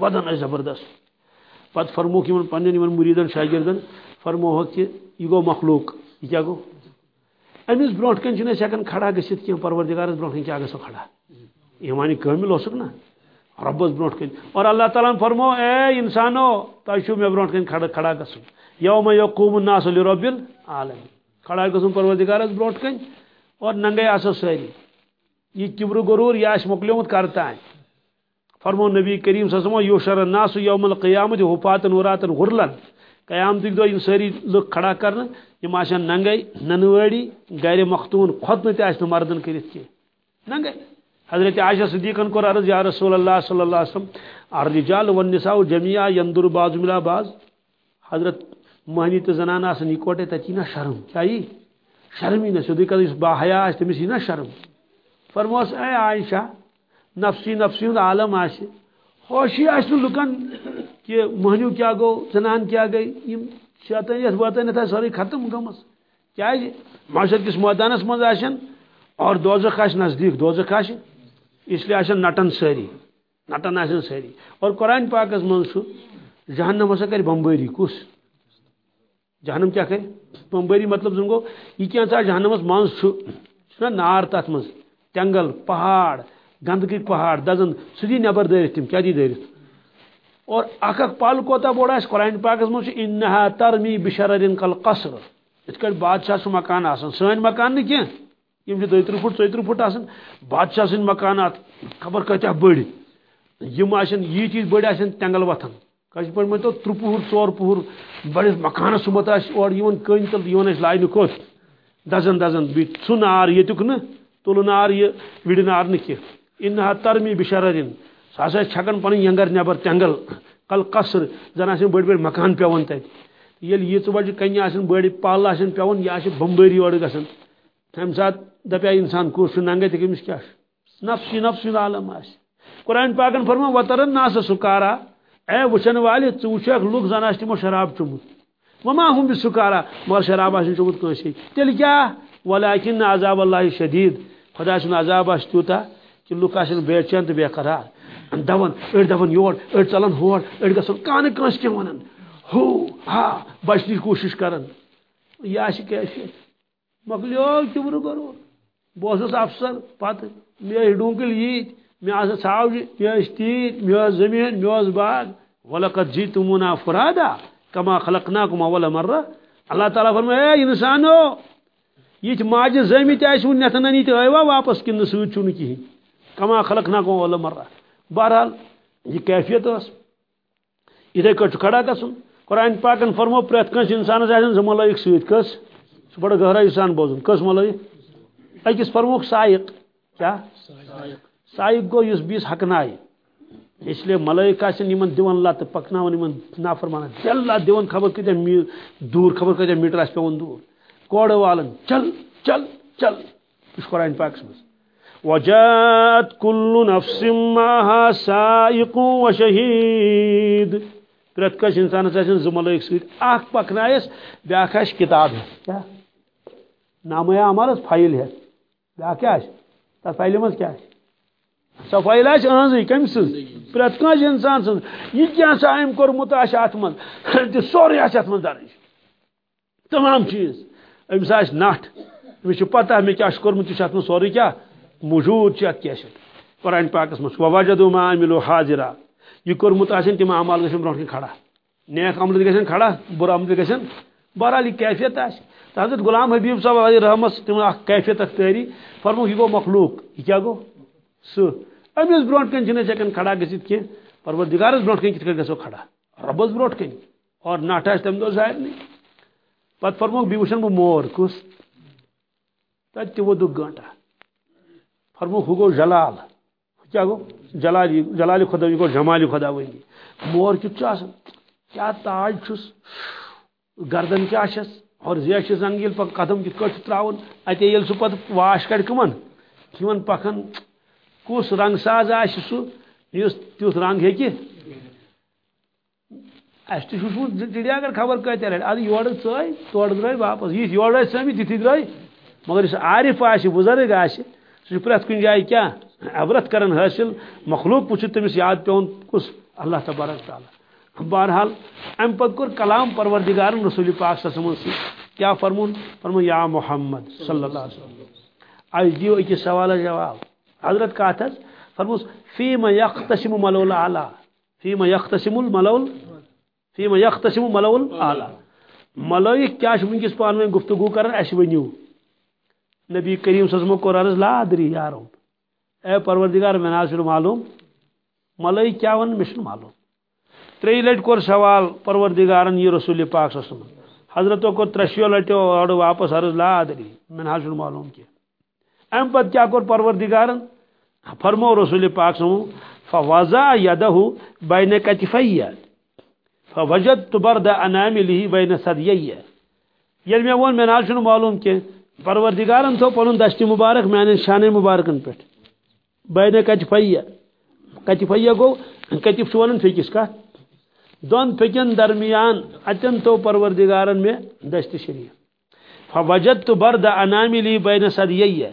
ودان ٲسۍ زبردست۔ پتہٕ فرموکھ یِمن پننٮ۪ن یِمن مریٖدن، شاگردن فرموہکھ کہِ یہِ گوٚو مخلوق۔ یہِ کیٛاہ گوٚو أمِس برونٛٹھ کَنۍ چھِنہٕ أسۍ کھڑا گٔژھِتھ کینٛہہ پروردِگارس برونٛٹھ کَنۍ کیٛاہ گژھو کھڑا؟ ایمانہِ کٲمِل اوسُکھ نا رۄبس برونٛٹھ کَنۍ اور اللہ تعالیٰ فرمو، اے انسانو تۄہہِ چھُو مےٚ برونٛٹھ کَنۍ کھڑا کھڑا گژھُن یوم یقوم الناس لرب العالمین۔ کھڑا گژھُن پروردِگارس برونٛٹھ کَنۍ اور ننگے آسو ساری یہ کبر غرور یہ آس مکلیومت کرتا ہے۔ فرمو نبی کریم صلی اللہ علیہ وسلم، یوشر الناس یوم القیامت حفاتن وراتن غرلن قیامتک دو ساری لوگ کھڑا کرنا یم آشان ننگے ننوڑی گھر مختون کھوتن تہ آس مردن کرت کی ننگے۔ حضرت عائشہ صدیقن کور عرض، یا رسول اللہ صلی اللہ علیہ وسلم، الرجال والنساء جميعا ينظر بعض ملا بعض۔ حضرت مہنی تو زنان آسن اکوٹے تتی نا شرم۔ کیا یہ شرم ہی نہ سیودی کدی با حیا آس تمس نا شرم۔ فرموس اے عائشہ، نفسی نفسی ہند عالم آس خوشی آس لکن کہ مہنیو کیا گو، زنان کیا گئی یم شیطانیت وطانیت ساری ختم گمس کیا جی؟ معاشر کس میدانس مز آشن؟ اور دوزخ آس نزدیک، دوزخ آس اس لیے آشن نٹن ساری نٹن آسن ساری اور قرآن پاکس من جہنم ہسا کر بمباری کس جہنم کیا کرے بمباری مطلب زن گو یہ کیا جہنمس من نار تر مز۔ تنگل پہاڑ گندگی پہاڑ دزن سی نبر دارت تم، کیا جی دی دارت اور اخ اخ پل کوتا بوڑ آس قرآن پاکس من انہا ترمی بشررن کل قصر. ات کٹ بادشاہ سو مکان آسان سن مکان نہ کی یم دتر فٹ ژتر فٹ آسان بادشاہ سن مکانات خبر کتیا بڑ یم آسن، یہ چیز بڑ آسن، تنگل وتھان کش پہ مت تر پہر ژور پہر بڑس مکانس سمت آس اور یون کن تل یہ لائنہ کت دزن دزن، بیت۔ سہ نار یتک نا تل نار یہ وڑ نار نی انہا ترمی بشررن سہ ہسا چھکن پن ینگر نبر تنگل. کل قصر. زن آسن بڑ بڑ مکان پیون تت یل یہ بجہ کنہ آسن بڑ پل آسن پیون. یہ بمباری اور گھن تمہ سات دپیا انسان کس ننگے تو کمس کیا نفسی نفسی عالم آس قرآن پاکن فرما، وترن ناس سکارا. اے وچن والے ژٕ وچھکھ لُکھ زن آسہِ تِمو شراب چوٚمُت وما ہُم بہِ سُکارا مگر شراب آسہِ چوٚمُت کٲنٛسے تیٚلہِ کیٛاہ ولیکن عذاب اللہ شدیٖد. خدا سُنٛد عذاب آسہِ تیوٗتاہ کہ لُکھ آسن بے چین تہٕ بے قرار۔ دون أڑۍ دون یور أڑۍ ژلن ہور أڑۍ گژھن کانٛہہ نہٕ کٲنٛسہِ کینٛہہ ونان ہو ہاں بچن کوشش کران یہ کیفیت مکلیو کبر کرو؟ بہت افسر پتہ مے ڈونکل یت مے آس ژھاوجہ مے تیت مے زمین مے باغ۔ ولقد جیتمونا فرادا کما خلقناکم اول مرہ۔ اللہ تعالیٰ فرمائے اے انسانو یہ ماجہ زمی تہ نتن نیت ایوا واپس کن ست چھ کہین کما خلقناکم اول مرہ۔ بہرحال، یہ کیفیت اس۔ اتھے کٹ کھڑا گھن قرآن پاکن فرمو، پریت کنس انسانس آن زٕ ملائک ست کس۔ سہ بڑا گہرائی سان بوزن۔ کس ملائک اکس فرموک سائق۔ کیا؟ سائق گو اس بیس حق حقنائی اس لیے ملائک آسن یمن دیون لت پکناون یمن نافرمان دل لت دیون خبر کتیا دور خبر کتیا میٹر آس پیون دور۔ کوڑ والن، چل چل چل۔ اس قرآن پاکس مز وجاءت كل نفس معها سائق وشهيد. پرت کس انسانس آسن زٕ ملائک سۭتۍ اکھ پکنایس بیاکھ آسہِ کتاب ہٮ۪تھ کیٛاہ نامے عملس فایل ہٮ۪تھ بیاکھ کیٛاہ آسہِ تتھ فایلہِ منٛز کیٛاہ آسہِ سۄ فایل آسہِ أہنٛزٕے کٔمۍ سٕنٛز پرٛٮ۪تھ کٲنٛسہِ اِنسان سٕنٛز یہِ کیٛاہ سا أمۍ کوٚرمُت آسہِ اَتھ منٛز تہِ سورُے آسہِ اَتھ منٛز درٕج تمام چیٖز. أمِس آسہِ نٹھ أمِس چھِ پتہ مےٚ کیٛاہ چھُ کوٚرمُت یہِ چھُ اَتھ منٛز سورُے کیٛاہ قرآن پاکس منٛز ووجدو ما عملو حاضرا. یہ کورمت آسن تم عمل گھن برو کھڑا. نیک عمل گھن کھڑا، بر عمل گھن بہرحال یہ کیفیت آس حضرت غلام حبیب صاحب علیہ رحمت تم کیفیت اخ تاری فرمو یہ گو مخلوق. یہ کیا گو؟ سہ امس برو کن ہکان کھڑا گھت کی پروردگارس برو کن کت گھو کھڑا. ربس برو کن اور نٹ تم دہ ظاہر نہیں. پتہ فرمو بی وچن بہ مور کس تت تہ گنٹہ فرمو ہو گو جلال۔ کیا گو جلالی جلالی خدا گو جمالی خدا ونی مور کت کیا تاج چھس؟ گردن کیا چھس؟ اور زیچ زنگ یل پک قدم کت کٹ تراون۔ اتے یل سو پت واش کڑ کمن۔ کمن پکن کس رنگ ساز آس سو۔ یس تیت رنگ ہیکہ اس تہ چڑیا اگر خبر کتہ رٹ اد یور ژاے تور درٛاے واپس۔ یہ یور سمی تتھی درٛاے مگر اس عارف آسہِ بزرگ آسہِ سہ پرت کن جائے کیا؟ عبرت کرن حاصل، مخلوق وچھ تمس یاد پیون کس اللہ تبارک تعالی۔ بہرحال ام پت کور کلام پروردگار رسول پاک صلی اللہ علیہ وسلم کیا فرمون؟ فرمون، یا محمد صلی اللہ علیہ وسلم۔ آج دیو ایک سوال جواب۔ حضرت کا تھا فرموس فیما یختشم ملول اعلی۔ فیما یختشم الملول فیما یختشم ملول اعلی۔ ملائک کیا چھ ونکس پانویں گفتگو کرن؟ اس ونیو نبی کریم صلی کو عرض لا ادری یارو اے پروردگار، میں ناصر معلوم؟ ملائی کیا ون مشن معلوم؟ تری لٹ کور سوال پروردگارن یہ رسول پاک صلی اللہ علیہ وسلم۔ حضرتوں کو ترشیو لٹو اور واپس عرض لا ادری میں ناصر معلوم کیا؟ ام پت کیا کور پروردگارن؟ فرمو رسول پاک صلی اللہ علیہ وسلم، فوضع يده بين كتفي فوجدت برد انامله بين ثديي یل میں ون میں نال معلوم کہ پروردگارن تو پن دشت مبارک میان شان مبارکن پہ بین کت فیا کت فیا گو کتف ون پھکس کت دون پھکن درمیان اتن تو پروردگارن میں دشت شریف فوجد تو برد انامی لی بین صدیہ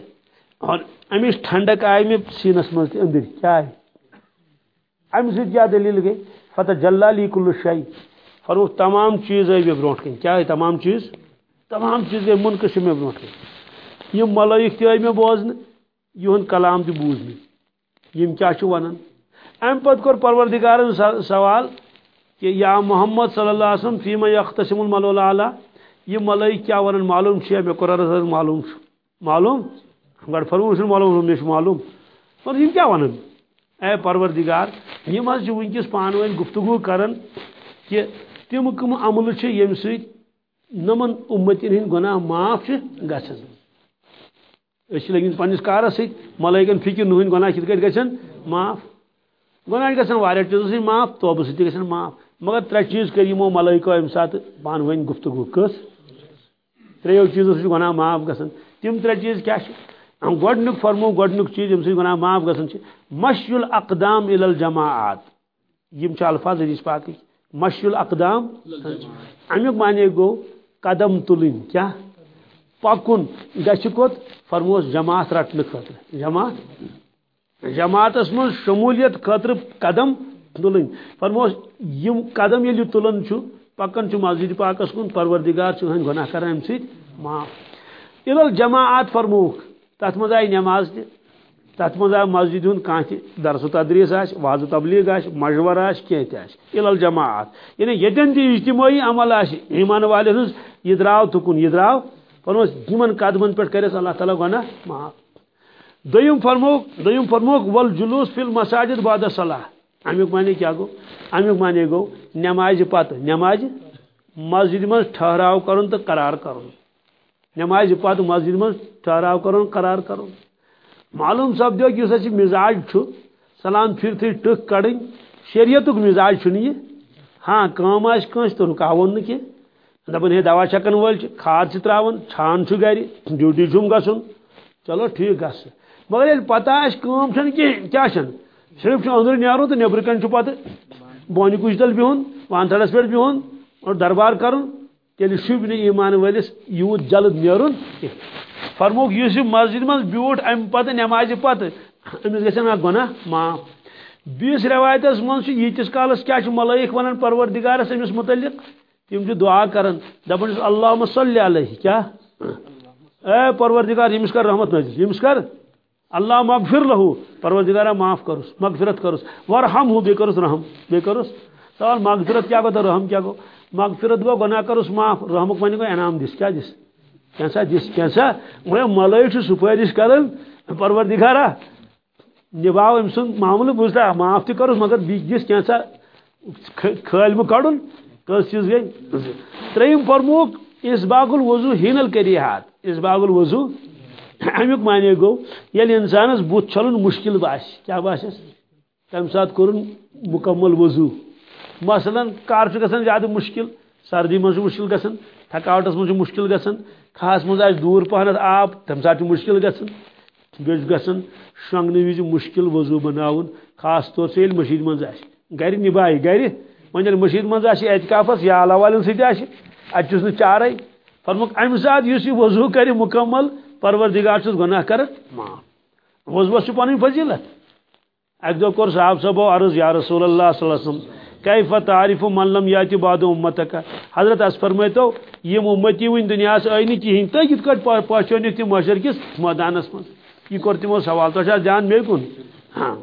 اور امس ٹھنڈک آئی میں سینس مز اندر۔ کیا آئی ام سے کیا دلیل گئی؟ فتح جلالی کل شاہی فروخ تمام چیز آئی برونٹ کن کیا ہے تمام چیز؟ تمام چیز منقسم میں برو یہ ملائک تہ میں بوزن یہ کلام تہ بوزن یم کیا ونان ام پت کور پروردگار سوال کہ یا محمد صلی اللہ علیہ وسلم فیما یختصم الملول اعلی یہ ملائک کیا ونان معلوم چھ مے کور معلوم معلوم؟ گڑ فرمو معلوم مے معلوم۔ اور یم کیا ونان اے پروردگار، یم حظ ونکس پانوین گفتگو کرن کہ تم کم عمل یم سۭتۍ نمن امتن ہند گناہ معاف گھن اس لگن پنس کارس سی ملائکن فکر نہند گناہ کت گھن معاف۔ گناہ گھن چیزوں سی معاف توبہ سی گھن معاف۔ مگر ترے چیز کر یمو ملائکو ام سات پان ون گفتگو کس۔ تریو چیزوں سی گناہ معاف گھن تم ترے چیز کیا گۄڈنیُک فرمو گۄڈنیُک چیز ییٚمہِ سۭتۍ گۄناہ معاف گژھان چھِ۔ مشی الاقدام اِل الجماعات۔ یِم چھِ الفاظ حدیث پاکٕکۍ مشی الاقدام امیُک معنی گوٚو قدم تلن، کیا؟ پکن گھت فرموس جماعت رٹنے خاطر جماعت؟ جماعت من شمولیت خاطر قدم تلن۔ فرموس، یم قدم یل تلن پکان مسجد پاکس کن، پروردگار چہن گناہ کران ام سی معاف۔ الل جماعت فرموک تت مز آئی نماز تہ۔ تت مز آو مسجد ہند کان درس و تدریس آس واض تبلیغ آس مشور آس کی جماعت یعنی یتن تہ اجتماعی عمل آس ایمان والے ہز یہ درو تکن یہ درو فرموس یمن قدمن پہ کرس اللہ تعالیٰ گناہ معاف۔ دویم فرموک دویم فرموک ول جلوس فی المساجد بعد صلاح امیک معنی کیا گو امیک معنی گو نماز پتہ، نماز مسجد من ٹھہراؤ کرن تو قرار کرن۔ نماز پتہ مسجد من ٹھہراؤ کرن، قرار کرن۔ معلوم سپدو کہ اس مزاج چھو۔ سلام پھر تھی ٹک کڑن شریعت مزاج چھو ہاں کام آس کنس تو رکاون نہ کی دپن ہے دوا چھکن ول کھاد سے تراون۔ چھان چھ گری ڈیوٹی چھم گژھن چلو ٹھیک گس۔ مگر ییٚلہِ پتہ آسہِ کٲم چھنہٕ کینٛہہ کیٛاہ چھنہٕ صرف چھُ أنٛدرٕ نیرُن تہٕ نیٚبرٕ کَنۍ چھُ پتہٕ۔ بونہِ کُج تل بِہُن وانتھڑس پٮ۪ٹھ بِہُن اور دربار کرُن۔ یعنی تیٚلہِ شوٗبہِ نہٕ ایٖمان وٲلِس یوٗت جلد نیرُن فرموک یُس مسجد منٛز بیوٗٹھ اَمہِ پتہٕ نٮ۪مازِ پتہٕ أمِس گژھن اکھ گۄناہ معاف. بیٚیِس رٮ۪وایتس منٛز چھُ ییٖتِس کالس کیٛاہ چھُ ملٲیِک ونان پروردِگارس أمِس مُتعلق؟ تِم چھِ دعا کران دپان چھُس اللہُ صلی علیہ. کیٛاہ اے پروردگار، یمس کر رحمت نازل. یمس کر. اللہ مغفر لہو. پروردگارہ معاف کرس. مغفرت کرس. ورحم ہو بے کرس رحم. بے کرس. سوال، مغفرت کیا گو تو رحم کیا گو مغفرت گو گناہ کرس معاف رحمک ونی گو انعام دس، کیا دس؟ کیسا دس، کیسا؟ وہ ملائک سپارش کرن پروردگارہ نباو ام سن معاملہ بوزتا معاف تہ کرس مگر دس، کیسا؟ کھالمہ کڑن کس چیز گئی۔ تریم فرموک، اس باغ الوضو ہینل کریہات اس باغ الوضو امیک معنی گو یل یعنی انسانس بت چھلن مشکل باس کیا باسس تم سات کورن مکمل وضو۔ مثلا کار گژھان زیادہ مشکل، سردی من مشکل گژھان تھکاوٹس من مشکل گژھان کھاس من آس دور پہنت آب تم سات مشکل گژھان بیٚیہِ گژھان شۄنٛگنہٕ وِزِ مشکل وضو بناوُن، خاص طور سے ییٚلہِ مٔشیٖد منٛز آسہِ۔ گرِ نِبایہِ گرِ وۄنۍ ییٚلہِ مٔشیٖد منٛز آسہِ، اعتکافس یا اللہ والٮ۪ن سۭتۍ آسہِ، اَتہِ چھُس نہٕ چارے۔ فرمک امہ سات اس یہ وضو کر مکمل، پروردگار چھس گناہ کر معاف وضوس چھ پن فضیلت۔ اک دو کور صاحب صاحبو عرض، یا رسول اللہ صلی اللہ علیہ وسلم کیف تعریف من لم یاتی بعد امتک؟ حضرت اس فرمایتو، یم امتی ون دنیا سے آئی نہیں کہین تو کت کٹ پہچانک تم معاشر کس؟ میدانس من یہ کور تمو سوال تو جان مے کن ہاں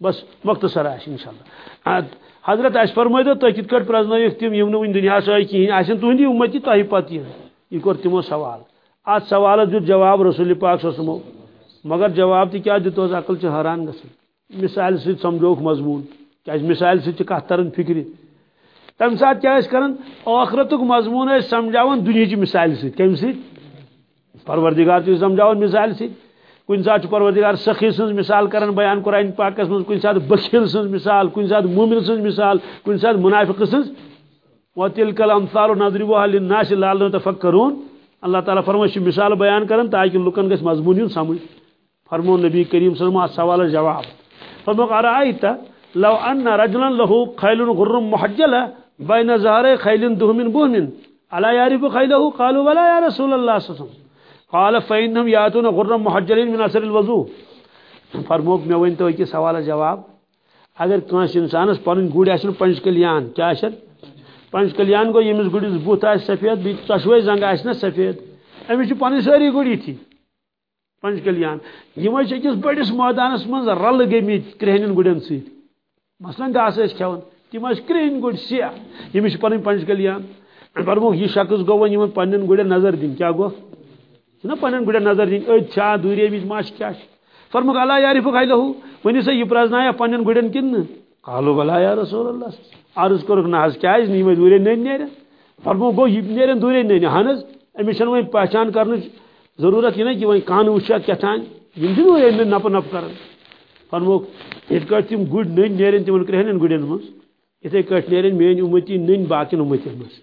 بس مختصر آس انشاءاللہ. حضرت اس فرمایتو تو کت کٹ پرزنائک تم یم ون دنیا سے آئی کہین آسن تہندی امتی تہ پتہ یہ کور تمو سوال. ات سوال دیت جواب رسول پاک صلی اللہ علیہ وسلم. مگر جواب تی کیا دیت عقل چھ حیران گژھان مثال سی سمجھوک مضمون. کیاز مثال سی کت ترن فکر۔ تم سات کیا کران آخرتک مضمون سمجھاون دنیا مثال سی کم سی پروردگار تھی سمجھاون مثال سی کن سات پروردگار سخی سن مثال کران بیان قرآن پاکس من کن سات بخیل سن مثال کن سات مومن سن مثال کن سات منافق سن وتلك الامثال نضربها للناس لعلهم يتفكرون۔ اللہ تعالیٰ فرمائے مثال بیان کرن تاکہ لکن گس مضمون یون سمجھ۔ فرمو نبی کریم صلی اللہ علیہ وسلم سوال جواب۔ فرمو ارائیت لو ان رجلا له خیل غرم محجلة بین ظهر خیل دهم بهم الا يعرف خیله قالوا بلا یا رسول اللہ صلی اللہ علیہ وسلم. قال فإنهم ياتون غرم محجلين من اثر الوضوء فرموک میں ونتو کہ سوال جواب. اگر کانس انسانس پن گوڑ آسن پنج کلیان، کیا آسن پنج کلیان گو یمس گڑس بت آ سفید بی ژشوے زنگ آس نا سفید. امس پن ساری گڑ تھی. پنج کلیان. یہ أکس بڑس مٲدانس من رل گمت کرہنین گڑن ست مثلا گاسہ کھان تم کرہن گڑ سیاہ یمس پن پنج کلیان فرمو یہ شخص گو ون پن گڑن نظر دن کیا گو؟ نا پن گڑن نظر دن اد چھا دوری مت ماش کیا فرموک اللہ یارف خیلہ ونی سا یہ پرزنایا پن گڑن کن. قالو بلا یا رسول اللہ. عرض کورک نہ حض کیا نیم دورے نن نیرن فرمو گو یہ نیرن دورے نن ہن حض امس چھن پہچان کرنٕچ ضروٗرت یہِ نہ کہِ کان وٕچھا کیٛاتھانۍ یِم چھِ دورے نن نپ نپ کران فرموک یِتھ کٲٹھۍ تِم گُرۍ نٔنۍ نیرن تِمن کرٛہنٮ۪ن گُرٮ۪ن منٛز یِتھٕے کٲٹھۍ نیرن میٲنۍ اُمتی نٔنۍ باقین اُمتین منٛز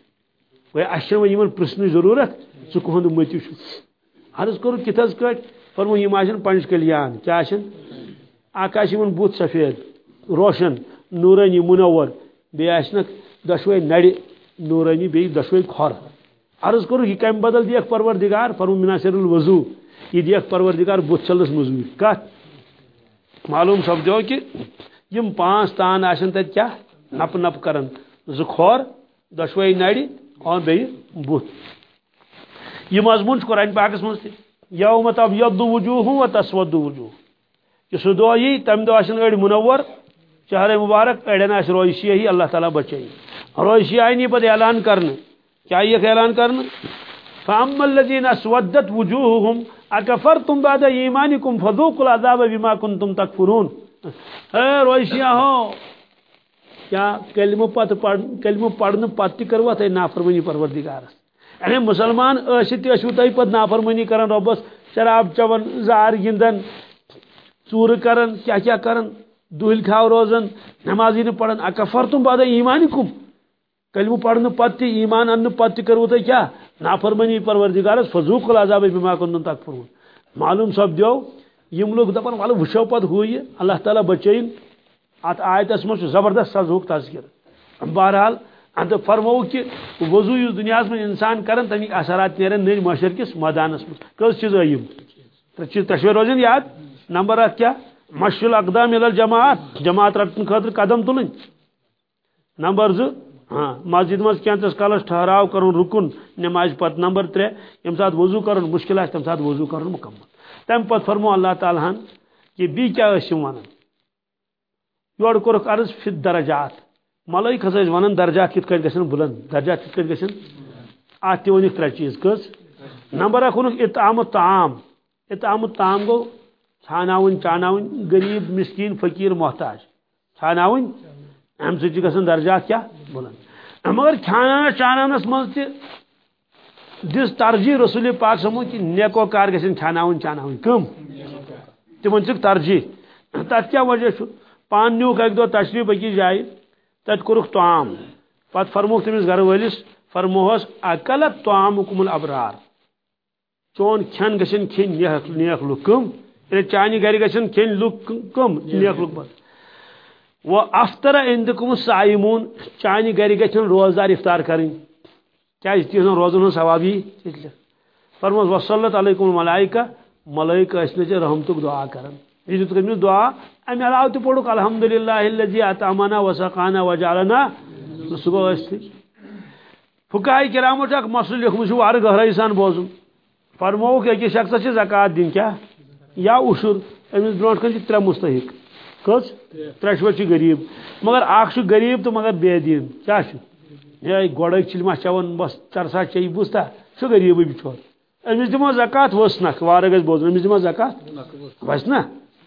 وۄنۍ اَسہِ چھنہٕ وۄنۍ یِمن پرٛژھنٕچ ضروٗرت ژٕ کُہُنٛد اُمتی چھُ عرض کوٚرُکھ کِتھ حظ کٲٹھۍ فرمو یِم آسن پنج کلیان کیٛاہ آسن اکھ آسہِ یِمن بُتھ سفید، روشن نورانی منور بیٚیہِ دشوے نڑِ نورانی بیٚیہِ دشوے کھۄر عرض کوٚرُکھ یہِ کمہِ بدل دِیَکھ پروردگار فرمو مناصر الوضوٗ، یہِ دِیَکھ پروردگار بُتھ چھلنس مٔزوٗرۍ کتھ معلوٗم سپدیو کہِ یِم پانٛژھ تان آسن تتہِ کیٛاہ نپہٕ نپہٕ کران زٕ دشوئی نڑی اور بیٚیہِ بُتھ یہ مضمون قرآن پاکس مز تہ یوم تب ید وجوہ و تسود وجوہ۔ کہ سہ دہ یی تم دہ اڑ منور شہر مبارک اڑین آس روشی اللہ تعالیٰ بچائی روشی آئی نی پتہ اعلان کرنے کیا یہ اعلان کرنے فاما الذين اسودت وجوههم اكفرتم بعد ايمانكم فذوقوا العذاب بما كنتم تكفرون. اے روشیا ہو کیا کلمہ پت پڑھ کلمہ پڑھنے پتہ کروا تے نافرمانی پروردگارس یعنی مسلمان ٲسِتھ ٲسِو تُہۍ پتہٕ نافرمٲنی کران رۄبس شراب چٮ۪وان زار گِنٛدان ژوٗرٕ کران کیٛاہ کیٛاہ کران دُہلۍ کھاو روزان نمازی نہٕ پران اکفر تم بادہ ایمانی کم کلمہ پڑھنے پتہ ایمان اننہٕ پتہٕ تہِ کٔروٕ تۄہہِ کیٛاہ نافرمٲنی پروردگارس فضوٗق العذاب بما کُنتم تکفرون. معلوم سپدیو یم لوگ دپان ولہٕ وٕچھو پتہٕ ہُہ اللہ تعالیٰ بچٲیِن ات آیتس منٛز زبردست سزہُک تذکر بہرحال انت فرمو کہ وضو اس دنیا میں انسان کرن تمیک اثرات نیرن نئی معاشر کس میدانس من کس چیز عیم تشویر روزن یاد؟ نمبر اک کیا؟ مشل اقدام الجماعت، جماعت رٹن خاطر قدم تلن۔ نمبر ز ہاں مسجد مز کینتس کالس ٹھہراو کرن رکن، نماز پت نمبر ترے یم سات وضو کرن مشکل آس تم سات وضو کرن مکمل۔ تم پت فرمو اللہ تعالیٰ ہن کہ بی کیا ونان یور کورک عرض فی درجات ملائک ہسا ونان درجات کت کٹ گھن بلند۔ درجات کت کٹ گھن ات تہ ونک ترے چیز کس؟ نمبر اک ونک اطعام الطعام۔ اطعام الطعام گو، چھاناون، چاناون، غریب، مسکین، فقیر، محتاج۔ چھاناون؟ ام سچ گھن درجات کیا؟ بلند مگر کھانا چانانس مز تہ دس ترجیح رسول پاک سمو کہ نیکو کار گھن کھاناون چاناون۔ کم۔ تمن چھ ترجیح۔ تت کیا وجہ پان نیوک اک دو تشریف أکِس جائے تت کورک توام پت فرموک تمس گھر ولس فرموہس اکلت توام حکم الابرار۔ چون کھین گھن کھین نیک لوک کم۔ یعنی چانہ گھر گھن کھین لوک کم نیک لوک پت و افطر اندکم سائمون چانہ گھر گھن روزدار افطار کریں کیا تہذ روزن ہند ثوابی فرموس وصلت علیکم الملائکہ. ملائکہ اس نے رحمتک دعا کرن. یہ دیت کمس دعا ام علاوہ تہ پوڑک الحمدللہ الذي اتامنا وسقانا وجعلنا سگو استی فقہائی کرامو اک مسئلہ لیکھمت وار گہرائی سان بوزم فرمو کہ اکس شخص چھ زکات دین کیا؟ یا عشر. امس برونٹ کن ترے مستحق. کس ترشوہ چھ غریب۔ مگر اخ چھ غریب تو مگر بے دین۔ کیا چھ؟ یہ گوڑے چلما چون بس چرسا چی بوستا چھ غریب بچور۔ امس دمو زکات وسنک وار گز بوزن۔ امس دمو زکات؟ وسنا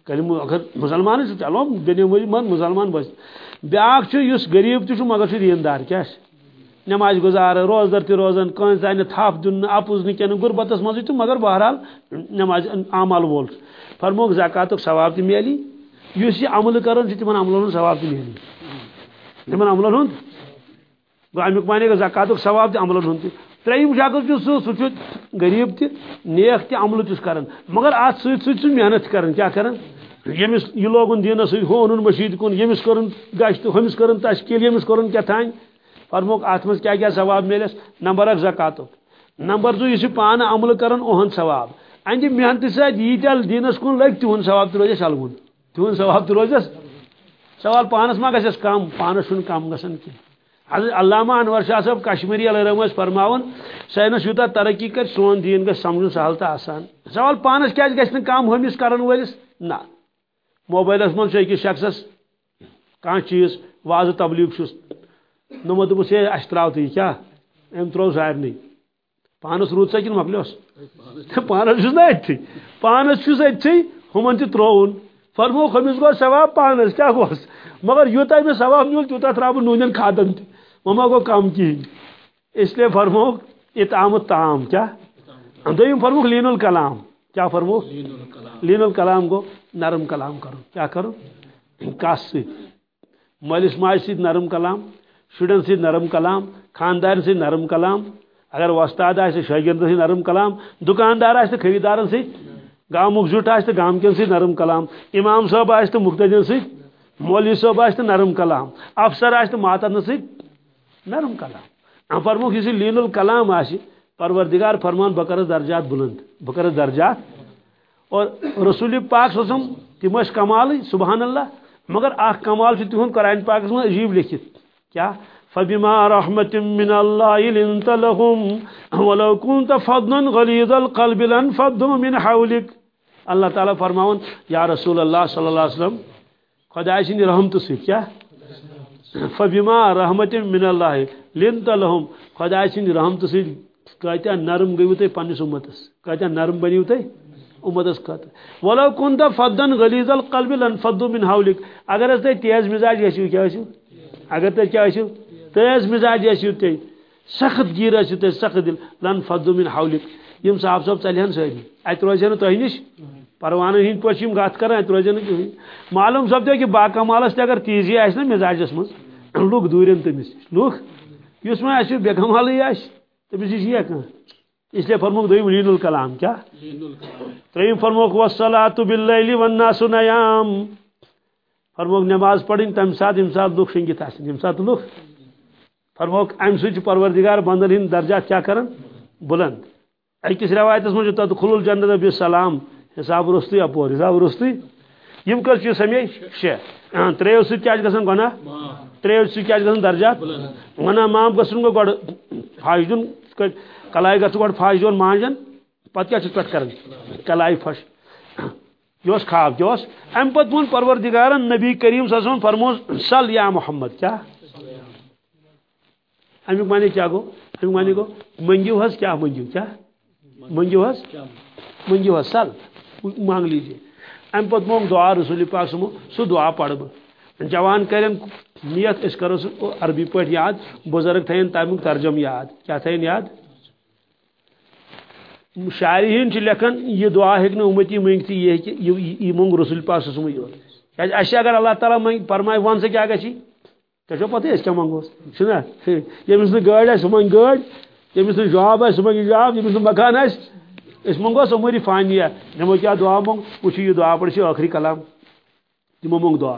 کلمہ اگر مسلمان چلو دنیا من مسلمان بس۔ بیاکھ اس غریب تہ مگر دیندار۔ کیا نماز گزار، روزدر تہ روزان کن تانہ تھپ دن اپز نکن غربتس مزے تو مگر بہرحال نماز عمل وول۔ فرموک زکات ثواب تہ میلی۔ اس یہ عمل کرن جی تمن عملن ہند ثواب تہ تمن عملن ہند گو امیک مانے زکات ثواب تہ عملن ہند تریم شکل سہ سہ غریب تہ نیک تہ عمل تس کران مگر ات ست ست محنت کران کیا کران یمس یہ لوگن دینس سی ہون مشید کن یمس کرن، گشت ہمس کرن تشکیل یمس کرن، کیا تھان فرموک ات مز کیا کیا ثواب ملس نمبر اک زکات نمبر دو یہ پانہ عمل کرن، اہن ثواب۔ اہد محنت ست یل دینس کن لگ تہد ثواب تہ روزس الگن تہد ثواب تہ روزس؟ سوال پانس ما گھس کم پانس چھ کم گھن کی. حضرت علامہ انور شاہ صاحب کشمیری علیہ رحم فرماون سائنس یوتہ ترقی کر، سون دین گھر سمجھ سہل تو آسان. سوال پانس کیا گھن کم ہمس کرن ولس نہ. موبائلس من أکس شخصس کان چیز، واضح تبلیغ چھس نمو دس ہے اس تراو تو کیا؟ ام ترو سارے پانس رود سا کن مکلیوس پانس چھس نا اتھی پانس چھس اتھی ہمن تہ ترون فرمو خمس گو ثواب پانس کیا گوس مگر یوتا میں ثواب میول تیوتا تراو نونین کھادن تہ وما گو کم کہین اس لیے فرمو، اطعام تام کیا؟ دویم فرموک لین الکلام۔ کیا فرموک لین الکلام گو نرم کلام کرو۔ کیا کرو؟ کس سی مالس ماج سی نرم کلام شرین سی نرم کلام خاندار سی نرم کلام۔ اگر وستاد آئے شاگرد سی نرم کلام، دکاندار آئے خریدار سی گامک زٹ آئے گام کن سی نرم کلام. امام صاحب آئے تو مقتدین سی، مولوی صاحب آئے نرم کلام. افسر آئے ماتن سی، نرم کلام. فرموک یہ لین الکلام آ پروردگار فرمان بکرس درجات بلند بکرس درجات. اور رسول پاک سوسم تم کمال سبحان اللہ. مگر اخ کمال تہد قرآن پاکس من عجیب لکھت. کیا؟ فبما رحمة من الله لنت لهم ولو كنت فضلا غليظ القلب لانفضوا من حولك اللہ تعالیٰ فرماون، یا رسول اللہ صلی اللہ علیہ وسلم خدا سند رحمت ست کیا؟ فبما رحمت من اللہ لنت لهم خدا سند رحمت ست کتیا نرم گیو تھی پنس امتس کتیا نرم بنیو تھی امتس خاطر ولو كنت فضلا غليظ القلب لانفضوا من حولك اگر اس تیز مزاج گژھو کیا اگر تھی کیا تیز مزاج ٲسِو تُہۍ سخت گیٖر ٲسِو تُہۍ سخت دل، لن فضو من حولِک۔ یِم صاحب صٲب ژَلہن سٲری اَتہِ روزِ نہٕ تۄہہِ نِش پروانہٕ یِم کَتھ کَران اَتہِ روزِ نہٕ کِہیٖنۍ معلوم سپدیو کہِ باکمالَس تہِ اگر تیزی نا مِزاجَس منٛز لُکھ دوٗرٮ۪ن تٔمِس نِش لُکھ یُس وۄنۍ اَسہِ بے کمالٕے آسہِ تٔمِس نِش یِیا کانٛہہ اس لیے فرموک دوٚیِم لیٖن الکلام کیٛاہ ترٛیٚیِم فرموک وسلاتُ بِاللیلی والناسُ نیام۔ فرموک نماز پڑھٕنۍ تَمہِ ساتہٕ ییٚمہِ ساتہٕ لُکھ شٔنگِتھ آسن ییٚمہِ ساتہٕ لُکھ فرموک ام سی پروردگار بندن ہند درجات کیا کرن؟ بلند۔ اکس روایت من تدخل الجنت بسلام حساب رستی اپور حساب رستی یم کر چیز سمے شے تریو سی کیا گژھن گناہ تریو سی کیا گژھن درجات؟ گناہ معاف گژھن گو گڈ فاش دن کلائی گژھ گڈ فاش دون مانجن؟ پتہ کیا چھ پٹ کرن؟ کلائی فش. یہ خواب یہ ام پتہ وون پروردگارن نبی کریم صلی اللہ علیہ وسلم فرموس صل یا محمد. کیا؟ امیک معنی کیا گو؟ امیک معنی گو، منجو حس کیا منجو؟ کیا؟ منجو حس منجو حس سل مانگ لیجیے ام پت مونگ دعا رسول پاک سمو سو دعا پڑھ بہ جوان کرن نیت اس کرو سو عربی پٹ یاد، بزرگ تھین تامیک ترجم یاد۔ کیا تھین یاد؟ شاعرین چھ لکھن، یہ دعا ہیک نہ امتی منگتی یہ مونگ رسول پاک سمو یہ اچھا اگر اللہ تعالیٰ فرمائے ون سے کیا گچھی تہ پتہ اس کیا منگوس یمس نہ گاڑی آسہ من گاڑی یمس نہ جاب آسہ من جاب یمس نہ مکان آسہ اس منگوس امور فانیہ نمو کیا دعا منگ؟ وچھ یہ دعا پڑھ آخری کلام۔ تمو منگ دعا۔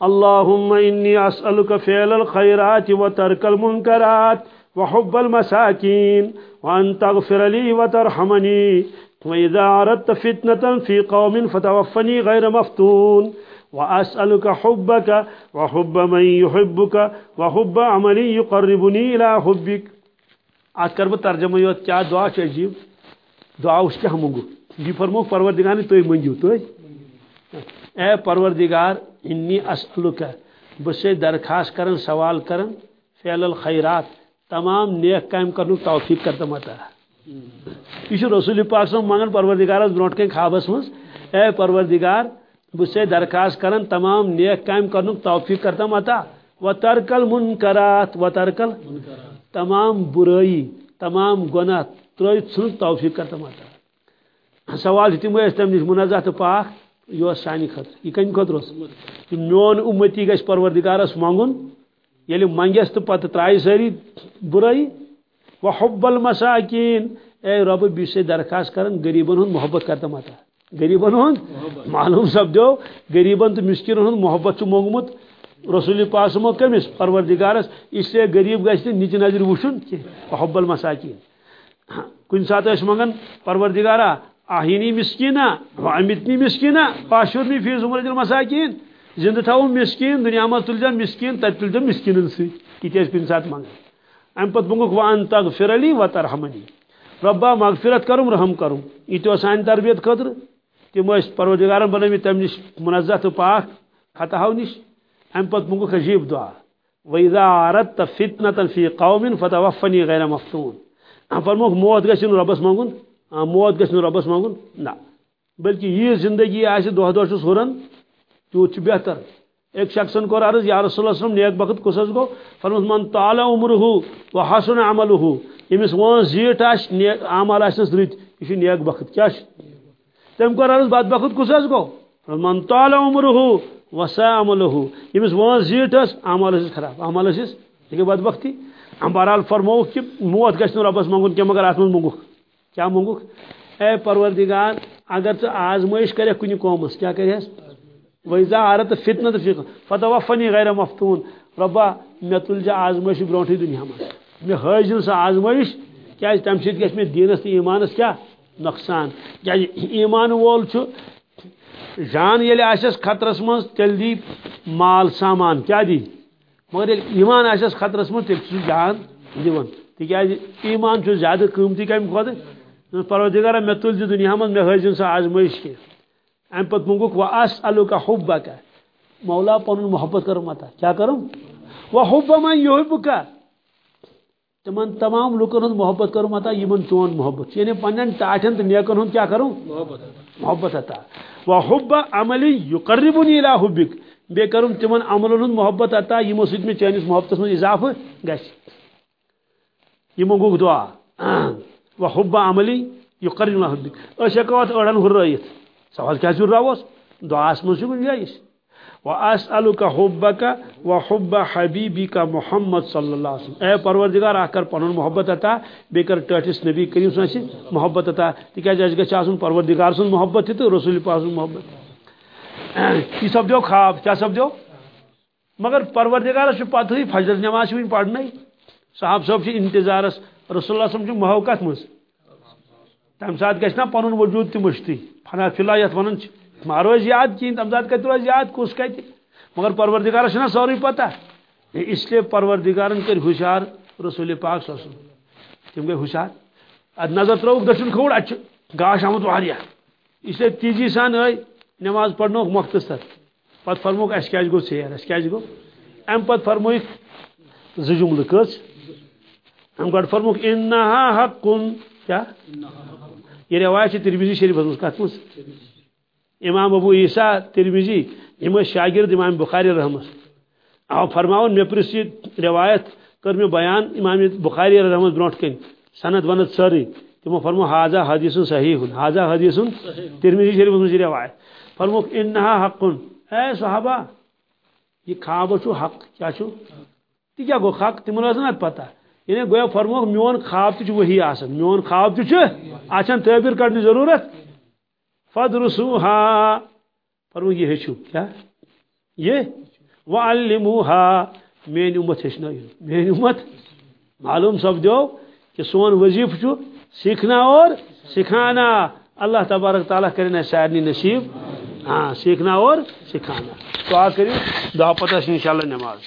اللهم إني أسألك فعل الخيرات وترك المنكرات وحب المساكين وأن تغفر لي وترحمني وإذا أردت فتنة في قوم فتوفني غير مفتون۔ وأسألك حبك وحب من يحبك وحب عمل يقربني إلى حبك ات کر بہ ترجمہ یوت، کیا دعا چھ عجیب دعا اس کیا منگو جی فرمو پروردگار نے توئی منجو توئی اے پروردگار انی اسألک بس درخواست کرن سوال کرن فعل الخیرات تمام نیک کام کرنو توفیق کرتا متا یہ رسول پاک اللہ منگن پروردگار برونٹ کن خوابس مز اے پروردگار بس درخواست کرن تمام نیک کام کرن توفیق کرتا متا و ترکل منکرات و ترکل تمام برائی تمام گناہ ترٲیِتھ ژھٕنُن توفیق کرتا متا سوال تم تمہِ نِش منزہ تہٕ پاک یہِ اوس سانہِ خٲطرٕ یہِ کمہِ خٲطرٕ اوس؟ میون اُمتی گژھِ پروردگارس منگُن ییٚلہِ منگٮ۪س تہٕ پتہٕ ترٛایہِ سٲری برٲیی و حب المساکیٖن اے رۄبہٕ بہٕ چھُسے درخواست کران غریٖبن ہُنٛد محبت کرتا متا غریبن ہند معلوم سپدو غریبن تو مسکن ہند محبت مونگمت۔ رسول پاسمو کمس؟ پروردگارس۔ اس لیے غریب گھس نچ نظر وشن کی محب المساکین کن سات منگان پروردگارا، آہینی مسکینا امتنی مسکینا پاشورنی فی زمرت المساکین زندہ تھو مسکین، دنیا مز تلجن مسکین تت تلجن مسکین سی یہ کن سات منگان ام پت منگوک وان تغفر علی و ترحمنی۔ ربا، مغفرت کرم، رحم کرم۔ یہ سان تربیت خطر تم پروردگارن بنمی تم نش منزہ تو پاک خطاو نش ام پت منگو عجیب دعا۔ وَإِذَا عَرَدْتَ فِتْنَةً فِي قَوْمٍ فَتَوَفَّنِي غَيْرَ مَفْتُونَ۔ فرموک موت گژھِ نہٕ رۄبَس منٛگُن موت گژھِ نہٕ رۄبَس منٛگُن نہ۔ بلکہ یہ زندگی آسہِ دۄہ دۄہ چھُس ہُران، تیوٗت چھُ بہتر۔ ایک شخصن کوٚر عرض، یا رسول اللہ وسلم، نیک وقت کُس حظ گوٚو؟ فرموس، من طال عمرہ و حسن عملہ. ییٚمِس وٲنٛس زیٖٹھ آسہِ، نیک عمل آسنَس رٕتۍ، یہِ چھُ نیک وقت۔ کیٛاہ چھُ؟ تم کور عرض، بد بخت کس گو من طال عمره وسا عمله یمس وان زیٹ اس عمل خراب عمل یہ بد بختی بہرحال فرمو کہ موت گھس ربس منگن کہ مگر اتمن منگو کیا منگو اے پروردگار، اگر تو آزمائش کرے کنی قومس، کیا کرے؟ ویزا عارت فتنہ فی فتوفنی غیر مفتون۔ ربا، مے تلجا آزمائش برونٹھی دنیا میں مے حاضر سا آزمائش، کیا تم سۭتۍ گژھِ مےٚ دیٖنس تہٕ ایٖمانس کیٛاہ نقصان۔ کیا ایمان وول چھُ جان ییٚلہِ آسٮ۪س خطرس منٛز تیٚلہِ دی مال سامان، کیا دی؟ مگر ایمان آس خطرس من تیل جان دان تاز ایمان زیادہ قیمتی کم کھت پروردگار مے تل دنیا من مے حضن سا آزمائش کی ام پت منگوک و اس الو کا حب کا مولا پن محبت کروں متا کیا کروں وہ حب من یہ کا تمن تمام لکن ہند محبت کروں متا یمن چون محبت. یعنی پنن ٹاٹن تو نیکن ہند کیا کروں محبت عطا و حب عملی یقربنی الى حبک. بے کرم تمن عملن ہند محبت عطا یمو سۭتۍ مےٚ چٲنِس محبتس منٛز اضافہٕ گژھِ یمو گوٚو دعا۔ و حب عملی یقربنی الى حبک۔ أسۍ ہٮ۪کو اَتھ أڑن ہُررٲیِتھ سوال کیٛازِ ہُرراووس دعاہس منٛز چھُ گُنجٲیِش واسألك حبك وحب حبيبك محمد صلی اللہ علیہ وسلم۔ اے پروردگار اہ کر پنن محبت عطا بی کر ٹٹس نبی کریم سن محبت عطا تکیاز اس گژھِ آسن پروردگار سن محبت تہ رسول پاک سن محبت۔ یہ سپدو خواب، کیا سپدو مگر پروردگار پتہ فجر نماز چھ پڑھنے صاحب صاحب چھ انتظارس رسول اللہ صلی محو کت مز تم سات گژھِ نا پنن وجود تہ مشتی فنا فلا یت ونن چھ۔ روز یاد کہین تم سات کت روز یاد کس کت مگر پروردگار سوری پتہ اس لیے پروردگارن کر ہوشیار رسول پاک صلی اللہ علیہ وسلم۔ تم گئی ہوشیار۔ اد نظر تروک دچن کھوڑ اچ گاش آمد واریاہ اس لیے تیزی سان آئی نماز پڑھنوک مختصر۔ پت فرموک اس کیا گو سیر اس کیا گو۔ ام پت فرموک زٕ جملہ ام گۄڈٕ فرموک انہا حق کیا؟ یہ روایت چھِ ترمیزی شریف منٛز کتھ منٛز امام ابو عیسیٰ ترمیزی یم شاگرد، امام بخاری رحمت آو فرماون مے پرس یہ روایت کر میں بیان امام بخاری رحمت برونٹ کن۔ سند ونت سری تمو فرمو حاضہ حدیث صحیح۔ حاضہ حدیث ترمیزی شریف من جی روایت۔ فرمو انہا حق اے صحابہ، یہ خواب چھو حق، کیا چھو؟ تی کیا گو حق؟ تمن ٲس پتہ یعنی گویا فرمو میون خواب تہ وہی آسان میون خواب تہ آچھان تعبیر کرنے ضرورت۔ فدرسوها فرمو یہ ہیچو کیا؟ یہ؟ وعلموها مین امت ہیچنا مین امت، معلوم سب کہ سون وظیف چھو، سیکھنا اور سکھانا۔ اللہ تبارک تعالیٰ کرنا سارنی نصیب۔ ہاں سیکھنا اور سکھانا۔ تو آ کریو دعا پتہ انشاءاللہ نماز۔